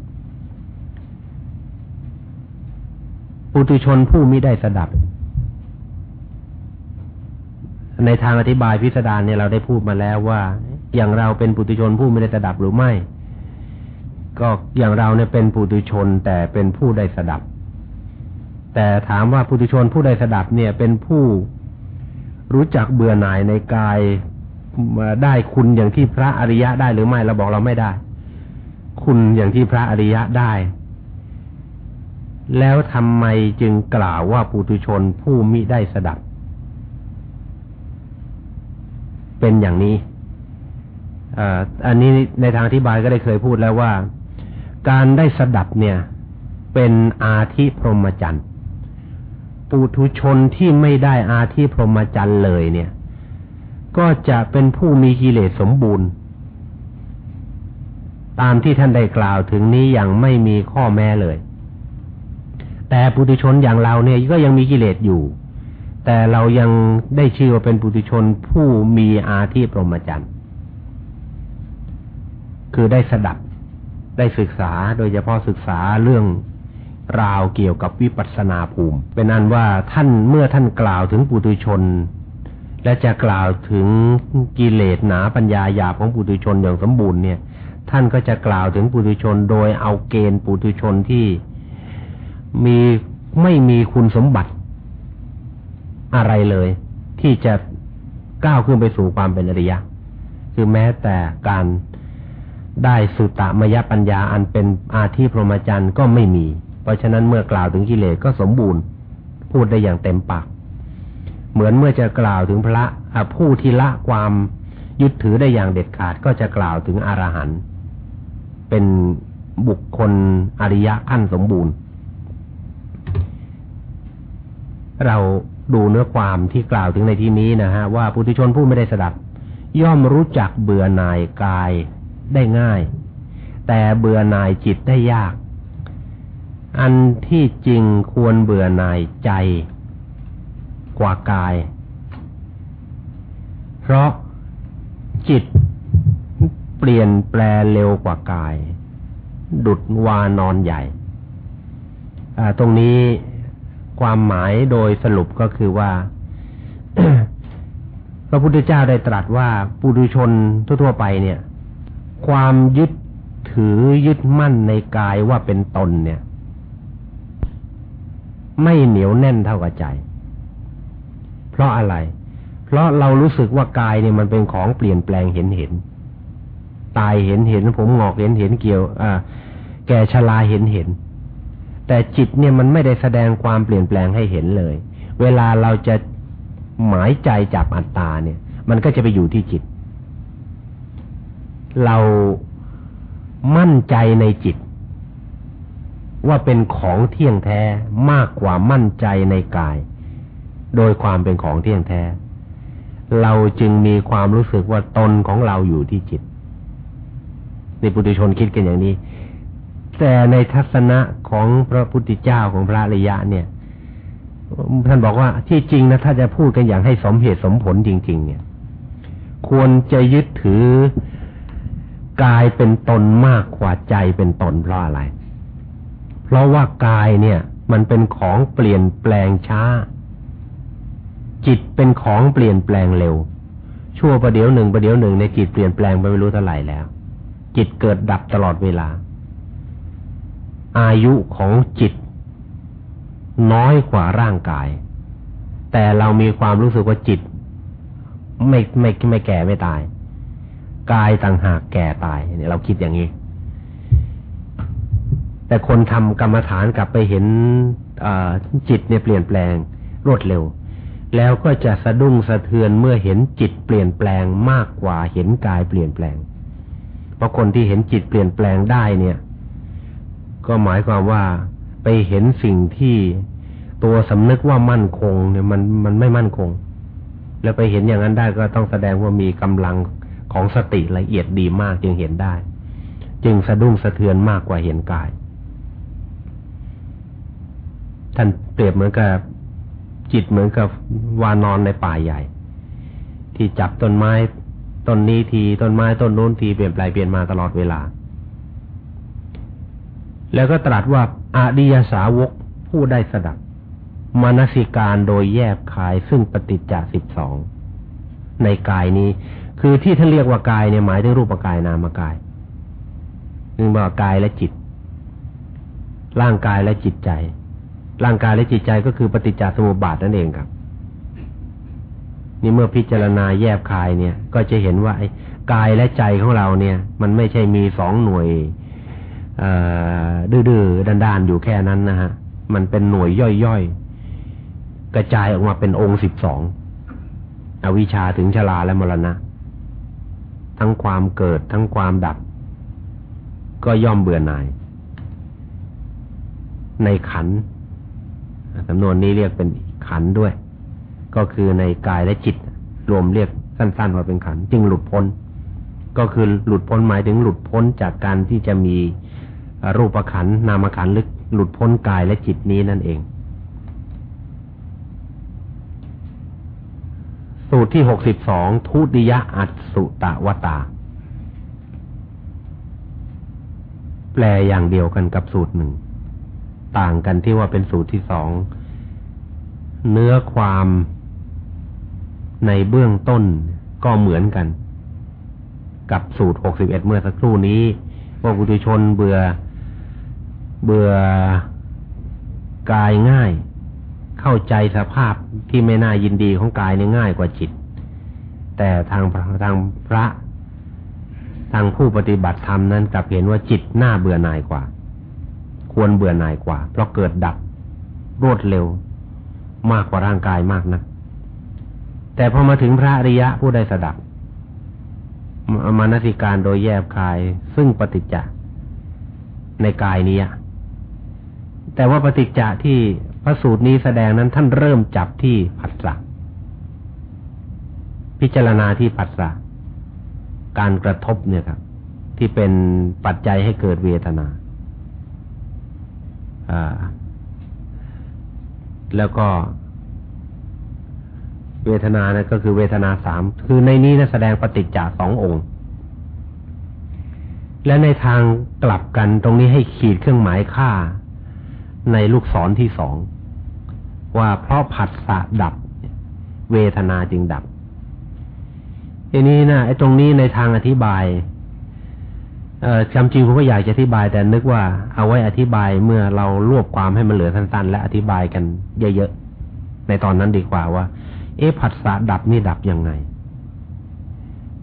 ปุตุชนผู้มิได้สดับ ในทางอธิบายพิสดารเนี่ยเราได้พูดมาแล้วว่า อย่างเราเป็นปุตุชนผู้ไม่ได้สดับหรือไม่ ก็อย่างเราเนี่ยเป็นปุตุชนแต่เป็นผู้ได้สดับ แต่ถามว่าปุตุชนผู้ได้สดับเนี่ยเป็นผู้รู้จักเบื่อหน่ายในกายได้คุณอย่างที่พระอริยะได้หรือไม่เราบอกเราไม่ได้ คุณอย่างที่พระอริยะได้ แล้วทำไมจึงกล่าวว่าปุถุชนผู้มิได้สดับ เป็นอย่างนี้ อันนี้ในทางอธิบายก็ได้เคยพูดแล้วว่า การได้สดับเนี่ย เป็นอาธิพรหมจรรย์ปุถุชนที่ไม่ได้อาธิพรหมจรรย์เลยเนี่ย ก็จะเป็นผู้มีกิเลสสมบูรณ์ ตามที่ท่านได้กล่าวถึงนี้อย่างไม่มีข้อแม้เลย แต่ปุถุชนอย่างเราเนี่ยก็ยังมีกิเลสอยู่ แต่เรายังได้ชื่อว่าเป็นปุถุชนผู้มีอาธิปรหมจันทร์ คือได้สดับได้ศึกษาโดยเฉพาะศึกษาเรื่องราวเกี่ยวกับวิปัสสนาภูมิ เป็นอันว่าท่านเมื่อท่านกล่าวถึงปุถุชน และจะกล่าวถึงกิเลสหนาปัญญาหยาบของปุถุชนอย่างสมบูรณ์เนี่ย ท่านก็จะกล่าวถึงปุถุชน โดยเอาเกณฑ์ปุถุชนที่มีไม่มีคุณสมบัติอะไรเลย ที่จะก้าวขึ้นไปสู่ความเป็นอริยะ คือแม้แต่การ ได้สุตตมยปัญญาอันเป็นอาธิพรหมจรรย์ก็ไม่มี เพราะฉะนั้นเมื่อกล่าวถึงกิเลสก็สมบูรณ์ พูดได้อย่างเต็มปาก เหมือนเมื่อจะกล่าวถึงพระผู้ที่ละความยึดถือได้อย่างเด็ดขาดก็จะกล่าวถึงอรหันต์เป็นบุคคลอริยะขั้นสมบูรณ์ เราดูเนื้อความที่กล่าวถึงในที่นี้นะฮะว่าปุถุชนผู้ไม่ได้สดับ ย่อมรู้จักเบื่อหน่ายกาย ได้ง่าย แต่เบื่อหน่ายจิตได้ยาก อันที่จริงควรเบื่อหน่ายใจ กว่ากาย เพราะจิตเปลี่ยนแปลเร็วกว่ากาย ดุดวานอนใหญ่ ตรงนี้ความหมายโดยสรุปก็คือว่า พระพุทธเจ้าได้ตรัสว่าปุถุชนทั่วๆไปเนี่ย ความยึดถือยึดมั่นในกายว่าเป็นตนเนี่ย ไม่เหนียวแน่นเท่ากับใจ เพราะอะไร เพราะเรารู้สึกว่ากายเนี่ยมันเป็นของเปลี่ยนแปลงเห็นเห็น ตายเห็นเห็นผมหงอกเห็นเห็นเกี่ยว อ่า แก่ชราเห็นเห็น แต่จิตเนี่ยมันไม่ได้แสดงความเปลี่ยนแปลงให้เห็นเลย เวลาเราจะหมายใจจับอัตตาเนี่ย มันก็จะไปอยู่ที่จิต เรามั่นใจในจิต ว่าเป็นของเที่ยงแท้มากกว่ามั่นใจในกาย โดยความเป็นของเที่ยงแท้ เราจึงมีความรู้สึกว่าตนของเราอยู่ที่จิตในปุถุชนคิดกันอย่างนี้ แต่ในทัศนะของพระพุทธเจ้าของพระริยะเนี่ย ท่านบอกว่าที่จริงนะถ้าจะพูดกันอย่างให้สมเหตุสมผลจริง ๆ เนี่ย ควรจะยึดถือ กายเป็นตนมากกว่าใจเป็นตนเพราะอะไร เพราะว่ากายเนี่ย มันเป็นของเปลี่ยนแปลงช้า จิตเป็นของเปลี่ยนแปลงเร็ว ชั่วประเดี๋ยวหนึ่งประเดี๋ยวหนึ่งในจิตเปลี่ยนแปลงไปไม่รู้เท่าไหร่แล้ว จิตเกิดดับตลอดเวลา อายุของจิต น้อยกว่าร่างกาย แต่เรามีความรู้สึกว่าจิต ไม่ไม่ไม่แก่ไม่ตาย กายต่างหากแก่ตายเนี่ยเราคิดอย่างนี้ แต่คนทำกรรมฐานกลับไปเห็นจิตเนี่ยเปลี่ยนแปลงรวดเร็ว แล้วก็จะสะดุ้งสะเทือนเมื่อเห็นจิตเปลี่ยนแปลงมากกว่าเห็นกายเปลี่ยนแปลง เพราะคนที่เห็นจิตเปลี่ยนแปลงได้เนี่ย ก็หมายความว่าไปเห็นสิ่งที่ตัวสำนึกว่ามั่นคงเนี่ยมันมันไม่มั่นคง แล้วไปเห็นอย่างนั้นได้ก็ต้องแสดงว่ามีกำลัง ของสติละเอียดดีมากจึงเห็นได้ จึงสะดุ้งสะเทือนมากกว่าเห็นกาย ท่านเปรียบเหมือนกับจิตเหมือนกับวานอนในป่าใหญ่ ที่จับต้นไม้ต้นนี้ทีต้นไม้ต้นโน้นทีเปลี่ยนแปลเปลี่ยนมาตลอดเวลา แล้วก็ตรัสว่าอาดิยสาวกผู้ได้สดับมนสิการโดยแยบคายซึ่งปฏิจจสิบสองในกายนี้ คือที่ท่านเรียกว่ากายเนี่ยหมายถึงรูปกายนามกายนึงว่ากายและจิต ร่างกายและจิตใจ ร่างกายและจิตใจก็คือปฏิจจสมุปบาทนั่นเองครับ นี่เมื่อพิจารณาแยบคายเนี่ย ก็จะเห็นว่าไอ้กายและใจของเราเนี่ย มันไม่ใช่มีสองหน่วยดื้อๆด้านๆอยู่แค่นั้นนะฮะ มันเป็นหน่วยย่อยๆ กระจายออกมาเป็นองค์สิบสองอวิชชาถึงชราและมรณะ ทั้งความเกิดทั้งความดับ ก็ย่อมเบื่อหน่าย ในขันสำนวนนี้เรียกเป็นขันด้วย ก็คือในกายและจิต รวมเรียกสั้นๆว่าเป็นขันจึงหลุดพ้น ก็คือหลุดพ้นหมายถึงหลุดพ้นจากการที่จะมีรูปขันนามขันลึกหลุดพ้นกายและจิตนี้นั่นเอง สูตร ที่หกสิบสองทุติยอัตสุตะวตา แปลอย่างเดียวกันกับสูตรหนึ่ง ต่างกันที่ว่าเป็นสูตรที่สอง เนื้อความในเบื้องต้นก็เหมือนกัน กับสูตรหกสิบเอ็ดเมื่อสักครู่นี้ ว่าบุตุชนเบื่อ เบื่อกายง่าย เข้าใจสภาพที่ไม่น่ายินดีของกายนี่ง่ายกว่าจิต แต่ทางทางพระทางผู้ปฏิบัติธรรมนั้นกลับเห็นว่าจิตน่าเบื่อหน่ายกว่า ควรเบื่อหน่ายกว่า เพราะเกิดดับรวดเร็วมากกว่าร่างกายมากนะแต่พอมาถึงพระอริยะผู้ได้สดับมานสิการโดยแยบคายซึ่งปฏิจจะในกายนี้แต่ว่าปฏิจจะที่พระสูตรนี้แสดงนั้นท่านเริ่มจับที่ผัสสะ พิจารณาที่ผัสสะการกระทบเนี่ยครับ ที่เป็นปัจจัยให้เกิดเวทนาแล้วก็ เวทนานะก็คือเวทนาสามคือในนี้นะแสดงปฏิจจาสององค์ และในทางกลับกันตรงนี้ให้ขีดเครื่องหมายค่า ในลูกศรที่สอง ว่าเพราะผัสสะดับ เวทนาจึงดับ ทีนี้นะไอ้ตรงนี้ในทางอธิบาย เอ่อจำจริงผมก็อยากจะอธิบายแต่นึกว่าเอาไว้อธิบายเมื่อเรารวบความให้มันเหลือสั้นๆ และอธิบายกันเยอะๆในตอนนั้นดีกว่าว่า เอ๊ะผัสสะดับนี่ดับยังไง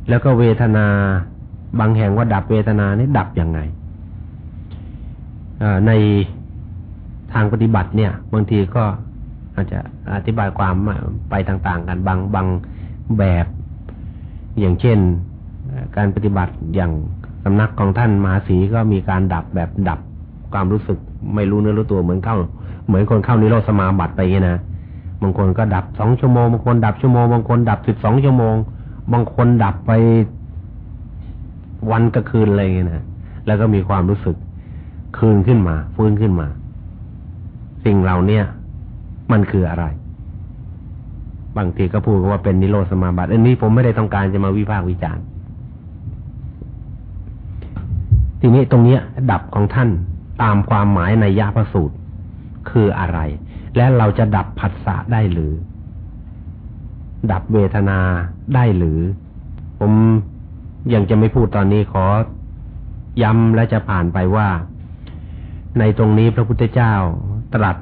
แล้วก็เวทนาบางแห่งว่าดับเวทนานี่ดับยังไงในทางปฏิบัติเนี่ย บางทีก็อาจจะอธิบายความไปต่าง ๆ กันบางบางแบบ อย่างเช่นการปฏิบัติอย่างสำนักของท่านมหาสีก็มีการดับแบบดับความรู้สึกไม่รู้เนื้อรู้ตัวเหมือนเข้า เหมือนคนเข้านิโรธสมาบัติไปนะ บางคนก็ดับสองชั่วโมงบางคนดับชั่วโมงบางคนดับสิบสองชั่วโมง บางคนดับไปวันกับคืนอะไรเงี้ยนะแล้วก็มีความรู้สึกคืนขึ้นมา ฟื้นขึ้นมา สิ่งเหล่านี้มันคืออะไร บางทีก็พูดว่าเป็นนิโรธสมาบัติ อันนี้ผมไม่ได้ต้องการจะมาวิพากษ์วิจารณ์ ทีนี้ตรงนี้ดับของท่านตามความหมายในยาพระสูตรคืออะไร และเราจะดับผัสสะได้หรือ ดับเวทนาได้หรือ ผมยังจะไม่พูดตอนนี้ขอย้ำและจะผ่านไปว่า ในตรงนี้พระพุทธเจ้าตรัส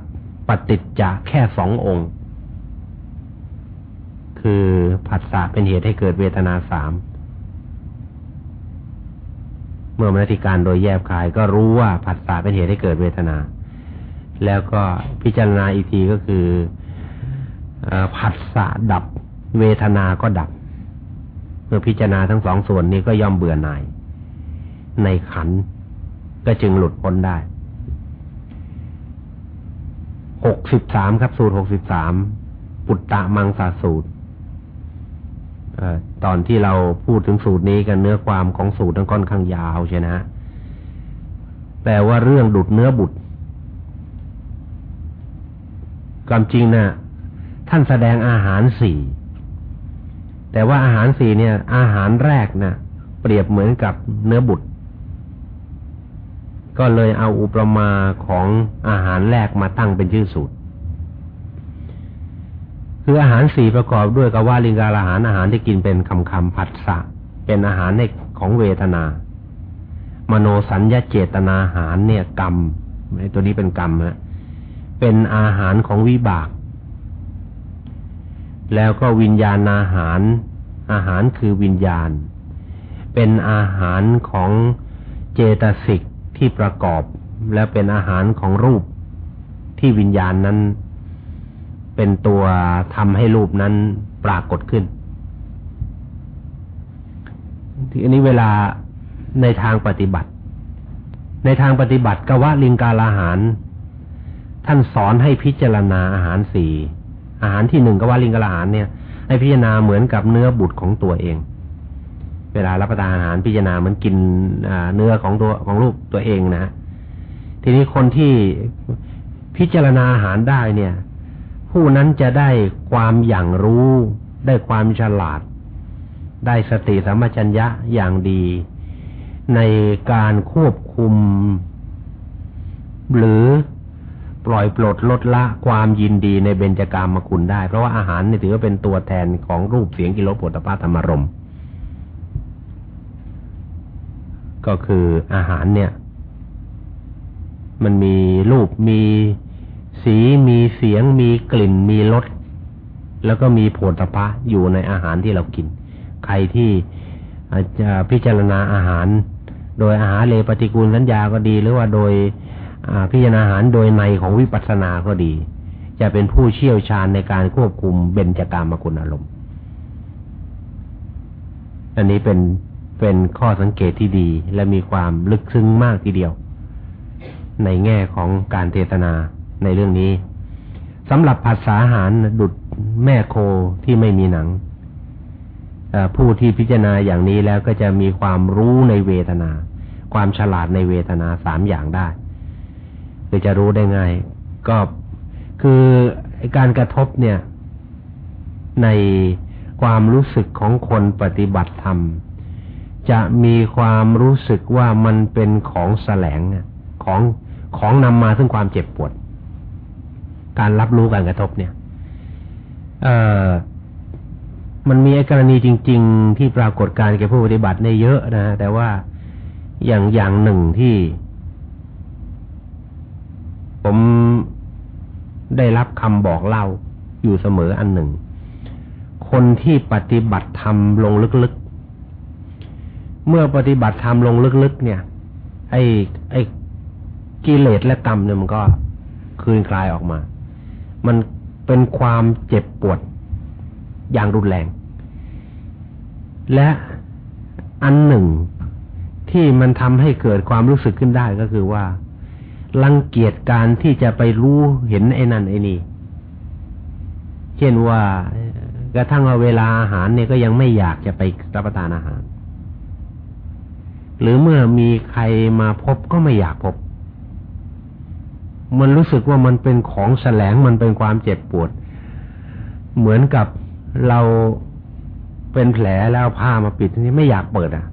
ปฏิจจะแค่สององค์ คือผัสสะเป็นเหตุให้เกิดเวทนาสาม เมื่อมนติการโดยแยบคายก็รู้ว่าผัสสะเป็นเหตุให้เกิดเวทนา แล้วก็พิจารณาอีกทีก็คือผัสสะดับ เวทนาก็ดับ เมื่อพิจารณาทั้งสองส่วนนี้ก็ย่อมเบื่อหน่าย ในขันก็จึงหลุดพ้นได้หกสิบสามครับสูตรหกสิบสามปุตตะมังสาสูตร ตอนที่เราพูดถึงสูตรนี้กันเนื้อความของสูตรทั้งค่อนข้างยาวใช่นะแปลว่าเรื่องดุดเนื้อบุตรความจริงนะ่ะ ท่านแสดงอาหารสี่แต่ว่าอาหารสี่เนี่ย อาหารแรกนะ่ะ เปรียบเหมือนกับเนื้อบุตร ก็เลยเอาอุปมาของอาหารแรกมาตั้งเป็นชื่อสูตร คืออาหารสี่ประกอบด้วยกว่าลิงกาอาหารอาหารที่กินเป็นคำคำผัดสะเป็นอาหารในของเวทนา มโนสัญญาเจตนาอาหารเนี่ยกรรมไอ้ตัวนี้เป็นกรรมฮะเป็นอาหารของวิบาก แล้วก็วิญญาณอาหาร อาหารคือวิญญาณ เป็นอาหารของเจตสิกที่ประกอบ และเป็นอาหารของรูปที่วิญญาณนั้น เป็นตัวทำให้รูปนั้นปรากฏขึ้น ทีนี้เวลาในทางปฏิบัติ ในทางปฏิบัติกวะลิงกาลาหาร ท่านสอนให้พิจารณาอาหารสี่อาหารที่หนึ่งกว่าลิงกะอาหารเนี่ย ให้พิจารณาเหมือนกับเนื้อบุตรของตัวเอง เวลารับประทานอาหารพิจารณาเหมือนกินเนื้อของตัวของลูกตัวเองนะทีนี้คนที่พิจารณาอาหารได้เนี่ย ผู้นั้นจะได้ความอย่างรู้ ได้ความฉลาด ได้สติสัมปชัญญะอย่างดี ในการควบคุม หรือปล่อยปลดลดละความยินดีในเบญจกามคุณได้ เพราะว่าอาหารนี่ถือว่าเป็นตัวแทนของรูปเสียงกิโลปตตะธรรมรม ก็คืออาหารเนี่ย มันมีรูปมี สีมีเสียงมีกลิ่นมีรสแล้วก็มีโผฏฐะอยู่ในอาหารที่เรากิน ใครที่จะพิจารณาอาหาร โดยอาหารเลปฏิกูลสัญญาก็ดี หรือว่าโดยพิจารณาอาหารโดยในของวิปัสสนาก็ดี จะเป็นผู้เชี่ยวชาญในการควบคุมเบญจากามคุณอารมณ์ อันนี้เป็นเป็นข้อสังเกตที่ดีและมีความลึกซึ้งมากทีเดียว ในแง่ของการเทศนา ในเรื่องนี้สำหรับภาษาหารดุดแม่โคที่ไม่มีหนังผู้ที่พิจารณาอย่างนี้แล้วก็จะมีความรู้ในเวทนา ความฉลาดในเวทนาสามอย่างได้คือจะรู้ได้ง่าย ก็คือการกระทบเนี่ย ในความรู้สึกของคนปฏิบัติธรรม จะมีความรู้สึกว่ามันเป็นของแสลงของของนำมาซึ่งความเจ็บปวด การรับรู้การกระทบเนี่ย เอ่อมันมีกรณีจริง ๆ ที่ปรากฏการแก่ผู้ปฏิบัติในเยอะนะแต่ว่าอย่างอย่างหนึ่งที่ ผมได้รับคำบอกเล่าอยู่เสมออันหนึ่ง คนที่ปฏิบัติธรรมลงลึกๆ เมื่อปฏิบัติธรรมลงลึกๆ เนี่ย ไอ้ไอ้กิเลสและกรรมเนี่ยมันก็คืนคลายออกมา มันเป็นความเจ็บปวดอย่างรุนแรง และอันหนึ่งที่มันทำให้เกิดความรู้สึกขึ้นได้ก็คือว่ารังเกียจการที่จะไปรู้เห็นไอ้นั่นไอ้นี่ เช่นว่ากระทั่งว่าเวลาอาหารเนี่ยก็ยังไม่อยากจะไปรับประทานอาหาร หรือเมื่อมีใครมาพบก็ไม่อยากพบ มันรู้สึกว่ามันเป็นของแสลงมันเป็นความเจ็บปวด เหมือนกับเราเป็นแผลแล้วผ้ามาปิดนี่ไม่อยากเปิดอะ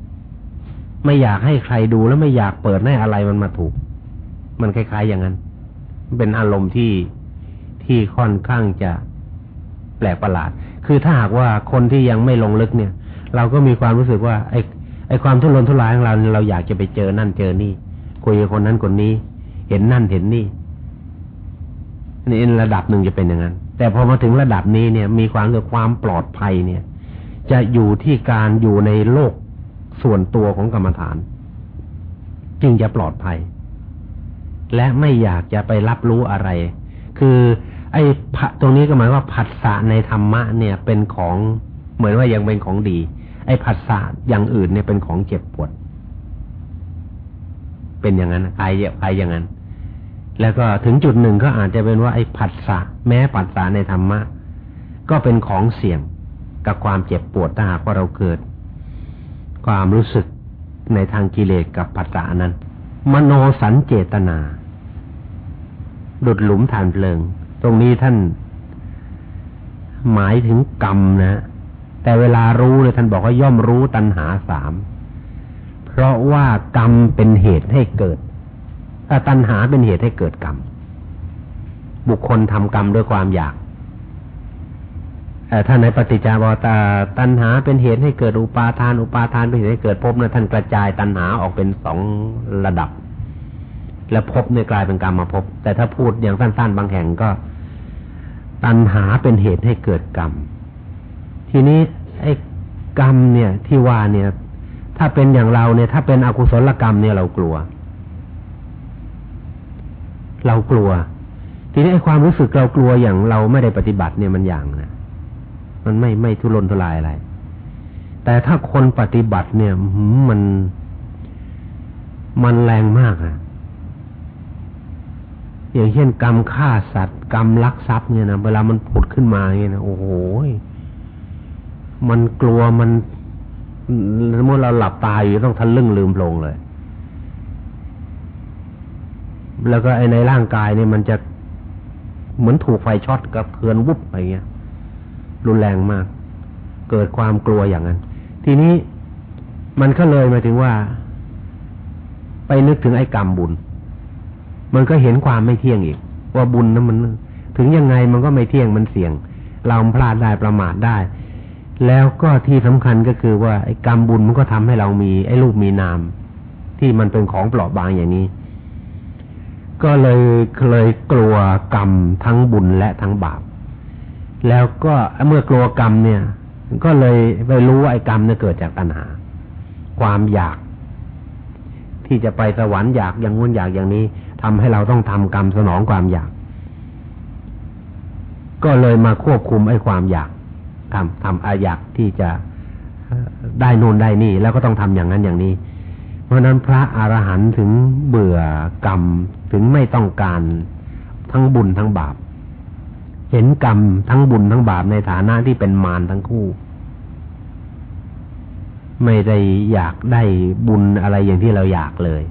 ไม่อยากให้ใครดูแล้วไม่อยากเปิดให้อะไรมันมาถูก มันคล้ายๆอย่างนั้น เป็นอารมณ์ที่ที่ค่อนข้างจะแปลกประหลาด คือถ้าหากว่าคนที่ยังไม่ลงลึกเนี่ย เราก็มีความรู้สึกว่า ไอ้ไอ้ความทุรนทุรายของเราเราอยากจะไปเจอนั่นเจอนี่คุยกับคนนั้นคนนี้ เห็นนั่นเห็นนี่ นี่ระดับหนึ่งจะเป็นอย่างนั้น แต่พอมาถึงระดับนี้เนี่ย มีความเรื่อความปลอดภัยเนี่ย จะอยู่ที่การอยู่ในโลกส่วนตัวของกรรมฐาน จึงจะปลอดภัย และไม่อยากจะไปรับรู้อะไร คือ ไอ้ตรงนี้ก็หมายว่าผัสสะในธรรมะเนี่ยเป็นของเหมือนว่ายังเป็นของดี ไอ้ผัสสะอย่างอื่นเนี่ยเป็นของเจ็บปวด เป็นอย่างนั้นใครใครอย่างนั้น แล้วก็ถึงจุดหนึ่งก็อาจจะเป็นว่าไอ้ผัสสะแม้ผัสสะในธรรมะ ก็เป็นของเสี่ยงกับความเจ็บปวดถ้าหากว่าเราเกิด ความรู้สึกในทางกิเลสกับผัสสะนั้น มโนสันเจตนา ดุดหลุมฐานเพลิง ตรงนี้ท่าน หมายถึงกรรมนะ แต่เวลารู้เลยท่านบอกว่าย่อมรู้ตัณหาสาม เพราะว่ากรรมเป็นเหตุให้เกิด ตัณหาเป็นเหตุให้เกิดกรรม บุคคลทำกรรมด้วยความอยากถ้าในปฏิจจาวตาตัณหาเป็นเหตุให้เกิดอุปาทาน อุปาทานเป็นเหตุให้เกิดภพนะท่านกระจายตัณหาออกเป็นสองระดับ แล้วภพเนี่ยกลายเป็นกรรมมาภพแต่ถ้าพูดอย่างสั้น ๆ บางแห่งก็ ตัณหาเป็นเหตุให้เกิดกรรม ทีนี้ไอ้กรรมเนี่ยที่ว่าเนี่ย ถ้าเป็นอย่างเราเนี่ย ถ้าเป็นอกุศลกรรมเนี่ยเรากลัว เรากลัว ทีนี้ความรู้สึกเรากลัวอย่างเราไม่ได้ปฏิบัติเนี่ยมันอย่างนะมันไม่ไม่ทุรนทุรายอะไร แต่ถ้าคนปฏิบัติเนี่ยมันมันแรงมากอะอย่างเช่นกรรมฆ่าสัตว์ กรรมลักทรัพย์เนี่ยนะเวลามันผุดขึ้นมาเนี่ยนะโอ้โหมันกลัวมันสมมติเราหลับตาอยู่ต้องทะลึ่งลืมลงเลย แล้วก็ไอในร่างกายเนี่ยมันจะเหมือนถูกไฟช็อตกับเทือนวุบอะไรเงี้ย รุนแรงมาก เกิดความกลัวอย่างนั้น ทีนี้มันก็เลยมาถึงว่า ไปนึกถึงไอ้กรรมบุญ มันก็เห็นความไม่เที่ยงอีก ว่าบุญนั้นมัน ถึงยังไงมันก็ไม่เที่ยงมันเสี่ยง เราพลาดได้ประมาทได้ แล้วก็ที่สำคัญก็คือว่าไอ้กรรมบุญมันก็ทำให้เรามีไอ้รูปมีนาม ที่มันเป็นของเปราะบางอย่างนี้ ก็เลยเลยกลัวกรรมทั้งบุญและทั้งบาป แล้วก็เมื่อกลัวกรรมเนี่ย ก็เลยไปรู้ว่าไอ้กรรมเนี่ยเกิดจากตัณหา ความอยาก ที่จะไปสวรรค์อยากอย่างงู้นอยากอย่างนี้ทำให้เราต้องทำกรรมสนองความอยาก ก็เลยมาควบคุมไอ้ความอยากทำทำอาอยากที่จะได้นู่นได้นี่ แล้วก็ต้องทำอย่างนั้นอย่างนี้ ราะนั้นพระอรหันต์ถึงเบื่อกรรมถึงไม่ต้องการทั้งบุญทั้งบาป เห็นกรรมทั้งบุญทั้งบาปในฐานะที่เป็นมารทั้งคู่ ไม่ได้อยากได้บุญอะไรอย่างที่เราอยากเลย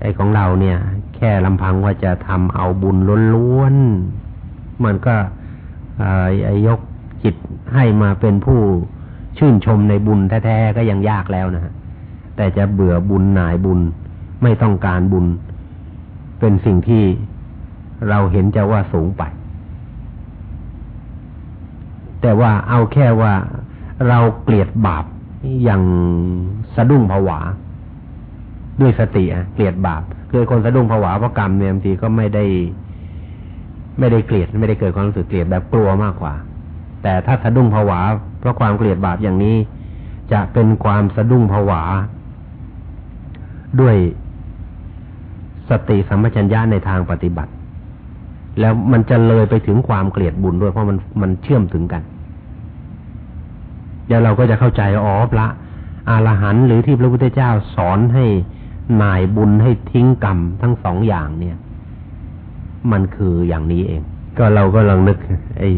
ไอ้ของเราเนี่ย แค่ลำพังว่าจะทำเอาบุญล้วนๆมันก็อ้ยกจิตให้มาเป็นผู้ ชื่นชมในบุญแท้ๆก็ยังยากแล้วนะฮะแต่จะเบื่อบุญหน่ายบุญ ไม่ต้องการบุญ เป็นสิ่งที่เราเห็นจะว่าสูงไป แต่ว่าเอาแค่ว่าเราเกลียดบาปอย่างสะดุ้งผวา ด้วยสติอะเกลียดบาปคือคนสะดุ้งผวาเพราะกรรมเนี่ยบางทีก็ไม่ได้ ไม่ได้เกลียดไม่ได้เกิดความรู้สึกเกลียดแบบกลัวมากกว่า แต่ถ้าสะดุ้งผวา เพราะความเกลียดบาปอย่างนี้ จะเป็นความสะดุ้งผวา ด้วยสติสัมปชัญญะในทางปฏิบัติ แล้วมันจะเลยไปถึงความเกลียดบุญด้วยเพราะมันมันเชื่อมถึงกันแล้วเราก็จะเข้าใจอ๋อพระอรหันต์หรือที่พระพุทธเจ้าสอนให้นายบุญให้ทิ้งกรรมทั้งสองอย่างเนี่ย มันคืออย่างนี้เอง ก็เราก็ลองนึก ไอ้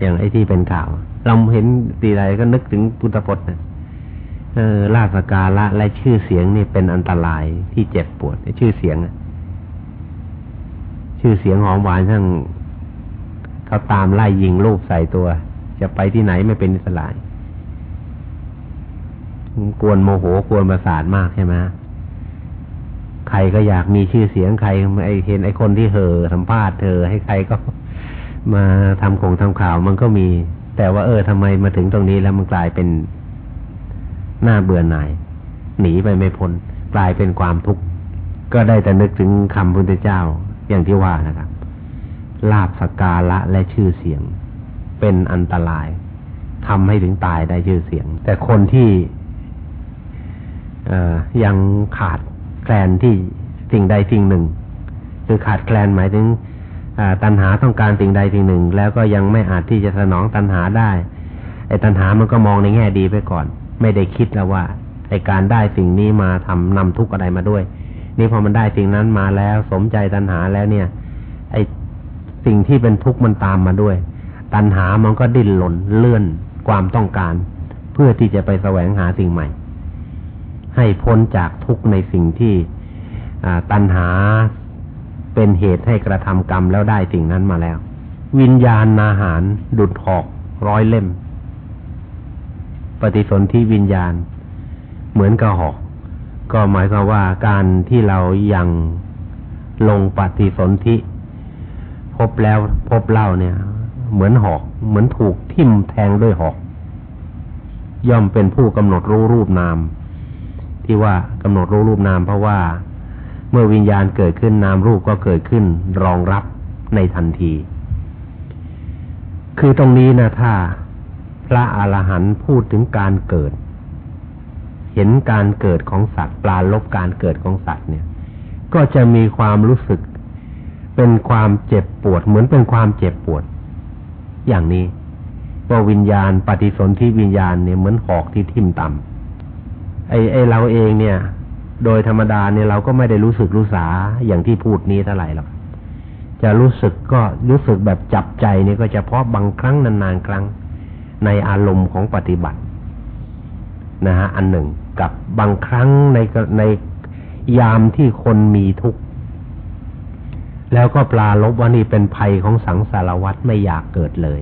อย่างไอ้ที่เป็นข่าว เราเห็นตีไรก็นึกถึงพุทธพจน์นะเออลาสกาละและชื่อเสียงนี่เป็นอันตรายที่เจ็บปวดชื่อเสียงชื่อเสียงหอมหวานทั้งเขาตามไล่ยิงลูกใส่ตัว จะไปที่ไหนไม่เป็นอิสระกวนโมโหกวนประสาทมากใช่ไหมใครก็อยากมีชื่อเสียงใครไอเห็นไอคนที่เหอสัมภาษณ์เธอให้ใครก็มาทำคงทำข่าวมันก็มี แต่ว่าเออทำไมมาถึงตรงนี้แล้วมันกลายเป็นหน้าเบื่อหน่าย หนีไปไม่พ้นกลายเป็นความทุกข์ก็ได้แต่นึกถึงคำพุทธเจ้าอย่างที่ว่านะครับ ลาบสกาละและชื่อเสียง เป็นอันตรายทำให้ถึงตายได้ชื่อเสียง แต่คนที่ยังขาดแคลนที่สิ่งใดสิ่งหนึ่ง คือขาดแคลนหมายถึง ตัณหาต้องการสิ่งใดสิ่งหนึ่ง แล้วก็ยังไม่อาจที่จะสนองตัณหาได้ ไอ้ตัณหามันก็มองในแง่ดีไปก่อน ไม่ได้คิดแล้วว่าไอ้การได้สิ่งนี้มาทำนำทุกข์อะไรมาด้วย นี่พอมันได้สิ่งนั้นมาแล้วสมใจตัณหาแล้วเนี่ย ไอ้สิ่งที่เป็นทุกข์มันตามมาด้วย ตัณหามันก็ดิ้นหล่นเลื่อนความต้องการ เพื่อที่จะไปแสวงหาสิ่งใหม่ ให้พ้นจากทุกข์ในสิ่งที่ตัณหา เป็นเหตุให้กระทำกรรมแล้วได้สิ่งนั้นมาแล้ว วิญญาณนาหารดุดหอกร้อยเล่ม ปฏิสนธิวิญญาณ เหมือนกับหอก ก็หมายความว่าการที่เรายังลงปฏิสนธิพบแล้วพบเล่าเนี่ย เหมือนหอก เหมือนถูกทิ่มแทงด้วยหอก ย่อมเป็นผู้กำหนดรู้รูปนาม ที่ว่ากำหนดรู้รูปนามเพราะว่า เมื่อวิญญาณเกิดขึ้นนามรูปก็เกิดขึ้นรองรับในทันที คือตรงนี้นะถ้าพระอรหันต์พูดถึงการเกิด เห็นการเกิดของสัตว์ปลาลบการเกิดของสัตว์เนี่ย ก็จะมีความรู้สึกเป็นความเจ็บปวด เหมือนเป็นความเจ็บปวด อย่างนี้ว่าวิญญาณปฏิสนธิวิญญาณเนี่ยเหมือนหอกที่ทิ่มต่ำไอ้ไอ้เราเองเนี่ย โดยธรรมดาเนี่ยเราก็ไม่ได้รู้สึกรู้สาอย่างที่พูดนี้เท่าไหร่หรอกจะรู้สึกก็รู้สึกแบบจับใจนี่ก็เฉพาะบางครั้งนานๆครั้ง ในอารมณ์ของปฏิบัตินะฮะอันหนึ่งกับบางครั้งในในยามที่คนมีทุกข์แล้วก็ปลาลบว่านี่เป็นภัยของสังสารวัตรไม่อยากเกิดเลย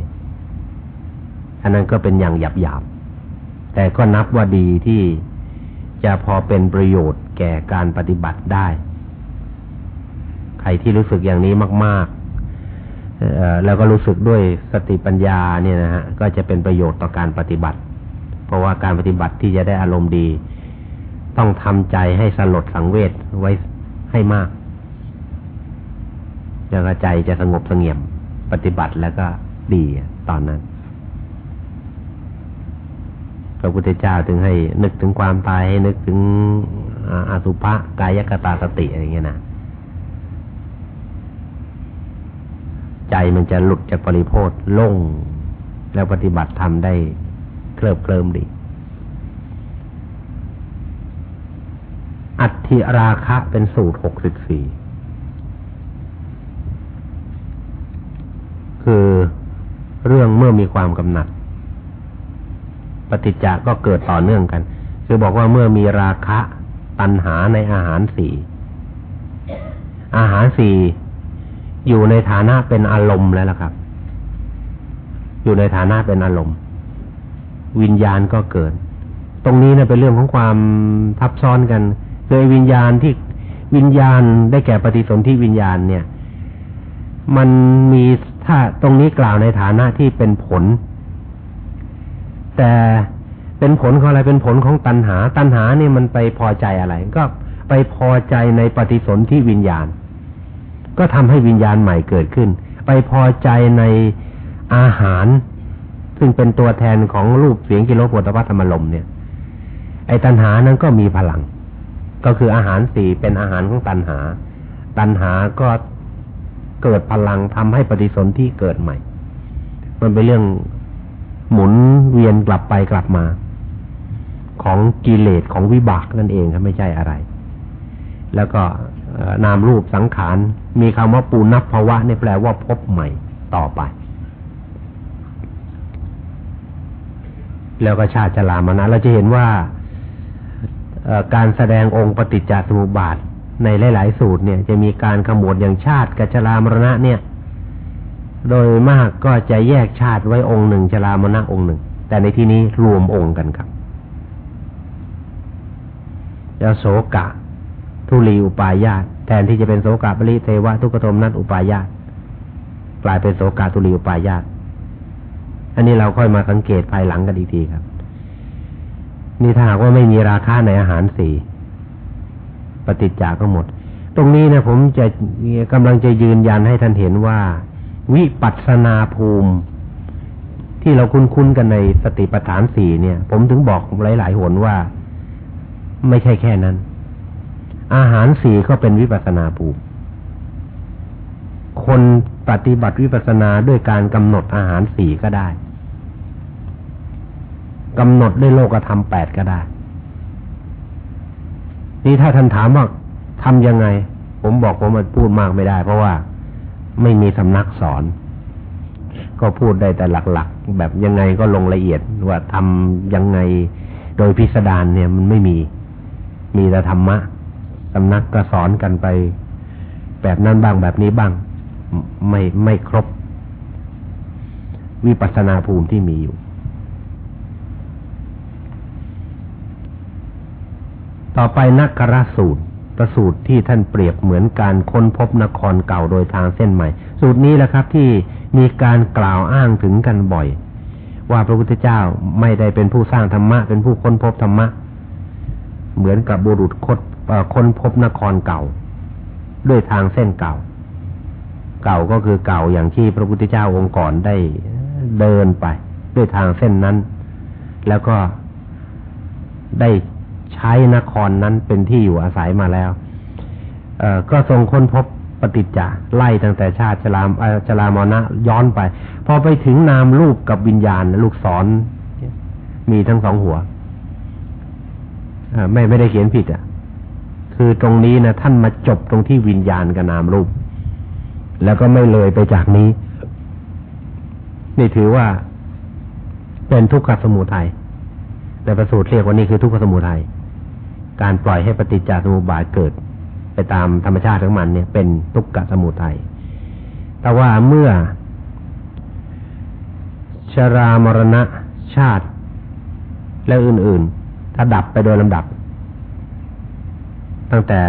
อันนั้นก็เป็นอย่างหยาบๆแต่ก็นับว่าดีที่จะพอเป็นประโยชน์ แก่การปฏิบัติได้ ใครที่รู้สึกอย่างนี้มาก ๆ แล้วก็รู้สึกด้วยสติปัญญาเนี่ยนะฮะก็จะเป็นประโยชน์ต่อการปฏิบัติ เพราะว่าการปฏิบัติที่จะได้อารมณ์ดี ต้องทำใจให้สลดสังเวชไว้ให้มากแล้วก็ใจจะสงบสงเงียมปฏิบัติแล้วก็ดีตอนนั้นพระพุทธเจ้าถึงให้นึกถึงความตายให้นึกถึง อาสุภะกายกตาสติอะไรเงี้ยนะใจมันจะหลุดจากปริโพธล่งแล้วปฏิบัติทำได้เคลิบเคลิมดี อัติราคะเป็นสูตรหกสิบสี่คือเรื่องเมื่อมีความกำหนัด ปฏิจจาก็เกิดต่อเนื่องกัน คือบอกว่าเมื่อมีราคะ ตัณหาในอาหารสี่อาหารสี่อยู่ในฐานะเป็นอารมณ์แล้วล่ะครับ อยู่ในฐานะเป็นอารมณ์ วิญญาณก็เกิด ตรงนี้นี่ยเป็นเรื่องของความทับซ้อนกันโดยวิญญาณที่วิญญาณได้แก่ปฏิสนธิวิญญาณเนี่ย มันมีถ้าตรงนี้กล่าวในฐานะที่เป็นผล แต่ เป็นผลของอะไรเป็นผลของตัณหา ตัณหาเนี่ยมันไปพอใจอะไร ก็ไปพอใจในปฏิสนธิวิญญาณ ก็ทำให้วิญญาณใหม่เกิดขึ้น ไปพอใจในอาหาร ซึ่งเป็นตัวแทนของรูปเสียงกิโลโพธวัธรรมลมเนี่ย ไอ้ตัณหานั้นก็มีพลัง ก็คืออาหารสี่เป็นอาหารของตัณหา ตัณหาก็เกิดพลังทำให้ปฏิสนธิเกิดใหม่ มันเป็นเรื่องหมุนเวียนกลับไปกลับมา ของกิเลสของวิบากนั่นเองครับไม่ใช่อะไร แล้วก็นามรูปสังขารมีคำว่าปูนับภาวะในแปลว่าพบใหม่ต่อไป แล้วก็ชาติจลามานะเราจะเห็นว่าการแสดงองค์ปฏิจจสมุปบาทในหลาย ๆ สูตรเนี่ย จะมีการขมวดอย่างชาติกับชรามรณะเนี่ย โดยมากก็จะแยกชาติไว้องค์หนึ่งชรามรณะองค์หนึ่ง แต่ในที่นี้รวมองค์กันครับ จะโสกะ ทุลีอุปายาตแทนที่จะเป็นโสกะปริเทวะทุกขโทมนัตอุปายาตกลายเป็นโสกะทุลีอุปายาตอันนี้เราค่อยมาสังเกตภายหลังกันอีกทีครับ นี่ถ้าหากว่าไม่มีราคาในอาหารสี่ปฏิจจาก็หมด ตรงนี้นะผมจะกำลังจะยืนยันให้ท่านเห็นว่า วิปัสนาภูมิ ที่เราคุ้นๆกันในสติปัฏฐานสี่เนี่ย ผมถึงบอกหลายๆหนว่า ไม่ใช่แค่นั้น อาหารสี่ก็เป็นวิปัสนาภูมิคนปฏิบัติวิปัสนาด้วยการกำหนดอาหารสี่ก็ได้กำหนดด้วยโลกธรรมแปดก็ได้ นี่ถ้าท่านถามว่าทำยังไง ผมบอกผมมันพูดมากไม่ได้ เพราะว่าไม่มีสำนักสอน ก็พูดได้แต่หลักๆ แบบยังไงก็ลงละเอียดว่าทำยังไงโดยพิสดารเนี่ยมันไม่มี มีแต่ธรรมะสำนักก็สอนกันไป แบบนั้นบ้างแบบนี้บ้าง ไม่ไม่ครบ วิปัสนาภูมิที่มีอยู่ ต่อไปนักกระสูตรประสูตรที่ท่านเปรียบเหมือนการค้นพบนครเก่าโดยทางเส้นใหม่ สูตรนี้แหละครับที่มีการกล่าวอ้างถึงกันบ่อย ว่าพระพุทธเจ้าไม่ได้เป็นผู้สร้างธรรมะเป็นผู้ค้นพบธรรมะ เหมือนกับบุรุษคดค้นพบนครเก่า ด้วยทางเส้นเก่า เก่าก็คือเก่าอย่างที่พระพุทธเจ้าองค์ก่อนได้เดินไป ด้วยทางเส้นนั้น แล้วก็ได้ใช้นครนั้นเป็นที่อยู่อาศัยมาแล้วก็ทรงค้นพบปฏิจจาไล่ตั้งแต่ชาติชลามชลามนะย้อนไป พอไปถึงนามลูกกับวิญญาณลูกศรมีทั้งสองหัว ไม่ไม่ได้เขียนผิดอะ คือตรงนี้นะท่านมาจบตรงที่วิญญาณกับนามรูป แล้วก็ไม่เลยไปจากนี้ นี่ถือว่า เป็นทุกขสมุทัยในประสูตรเรียกว่านี่คือทุกขสมุทัยการปล่อยให้ปฏิจจสมุปบาทเกิด ไปตามธรรมชาติของมันเนี่ย เป็นทุกขสมุทัยแต่ว่าเมื่อ ชรามรณะชาติและอื่นๆ ถ้าดับไปโดยลำดับ ตั้งแต่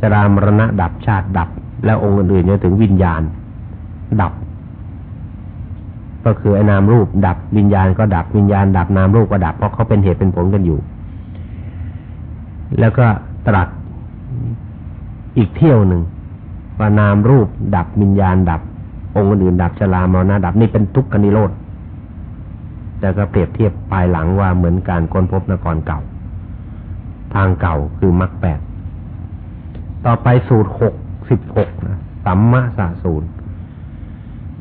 ชรามรณะดับชาติดับ แล้วองค์อื่นๆจนถึงวิญญาณ ดับ ก็คือไอ้นามรูป ดับวิญญาณก็ดับวิญญาณ ดับนามรูปก็ดับเพราะเขาเป็นเหตุเป็นผลกันอยู่ แล้วก็ตรัสอีกเที่ยวหนึ่งว่านามรูป ดับวิญญาณดับ องค์อื่นดับชรามรณะดับนี่เป็นทุกขนิโรธ แต่ก็เปรียบเทียบภายหลังว่าเหมือนการค้นพบนครเก่า ทางเก่าคือมรรคแปด ต่อไปสูตรหกสิบหกนะสัมมาสาสูตร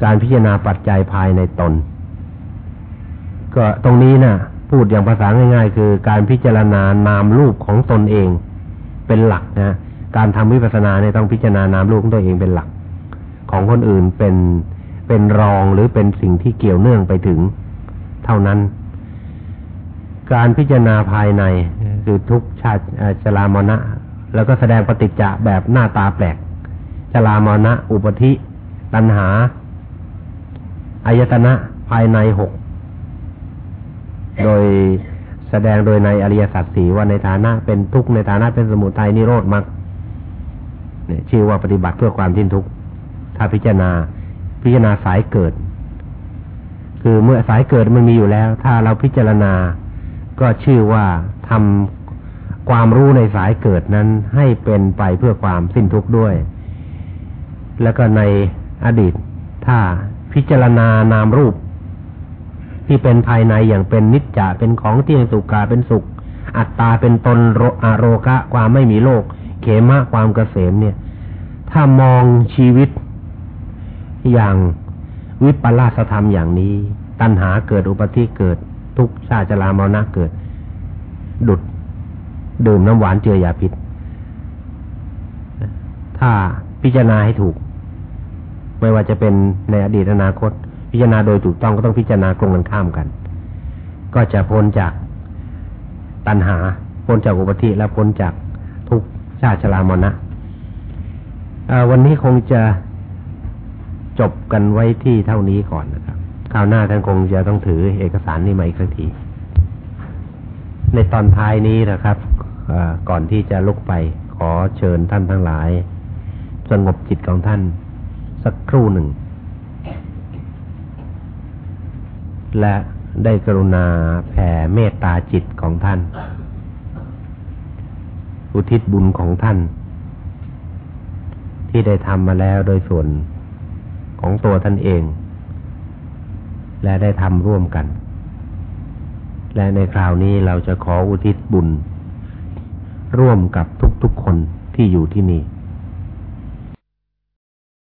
การพิจารณาปัจจัยภายในตน ก็ตรงนี้นะพูดอย่างภาษาง่าย ๆ คือการพิจารณานามรูปของตนเองเป็นหลักนะการทำวิปัสสนาเนี่ยต้องพิจารณานามรูปของตัวเองเป็นหลัก ของคนอื่นเป็นเป็นรองหรือเป็นสิ่งที่เกี่ยวเนื่องไปถึง เท่านั้น การพิจารณาภายในคือทุกชาติชรามณะ แล้วก็แสดงปฏิจจะแบบหน้าตาแปลกชรามณะ อุปธิ ตัณหาอายตนะภายในหก โดยแสดงโดยในอริยสัจสีว่าในฐานะเป็นทุกข์ในฐานะเป็นสมุทัยนิโรธมรรคเนี่ยชื่อว่าปฏิบัติเพื่อความสิ้นทุกข์ถ้าพิจารณาพิจารณาสายเกิด คือเมื่อสายเกิดมันมีอยู่แล้ว ถ้าเราพิจารณา ก็ชื่อว่าทำความรู้ในสายเกิดนั้นให้เป็นไปเพื่อความสิ้นทุกข์ด้วย แล้วก็ในอดีต ถ้าพิจารณานามรูป ที่เป็นภายในอย่างเป็นนิจจะเป็นของเที่ยงสุกาเป็นสุข อัตตาเป็นตนโรอโรกะความไม่มีโลก เขมะความเกษมเนี่ย ถ้ามองชีวิตอย่าง วิปลาสธรรมอย่างนี้ ตัณหาเกิดอุปธิเกิด ทุกชาจรามรณะเกิด ดุดดื่มน้ำหวานเจือยาพิษ ถ้าพิจารณาให้ถูก ไม่ว่าจะเป็นในอดีตอนาคต พิจารณาโดยถูกต้องก็ต้องพิจารณาตรงกันข้ามกัน ก็จะพ้นจากตัณหา พ้นจากอุปธิและพ้นจากทุกชาชรามรณะวันนี้คงจะ จบกันไว้ที่เท่านี้ก่อนนะครับคราวหน้าท่านคงจะต้องถือเอกสารนี้มาอีกสักที ในตอนท้ายนี้นะครับก่อนที่จะลุกไปขอเชิญท่านทั้งหลาย สงบจิตของท่าน สักครู่หนึ่ง และได้กรุณาแผ่เมตตาจิตของท่าน อุทิศบุญของท่าน ที่ได้ทำมาแล้วโดยส่วน ของตัวท่านเอง และได้ทำร่วมกัน และในคราวนี้เราจะขออุทิศบุญ ร่วมกับทุกๆคนที่อยู่ที่นี่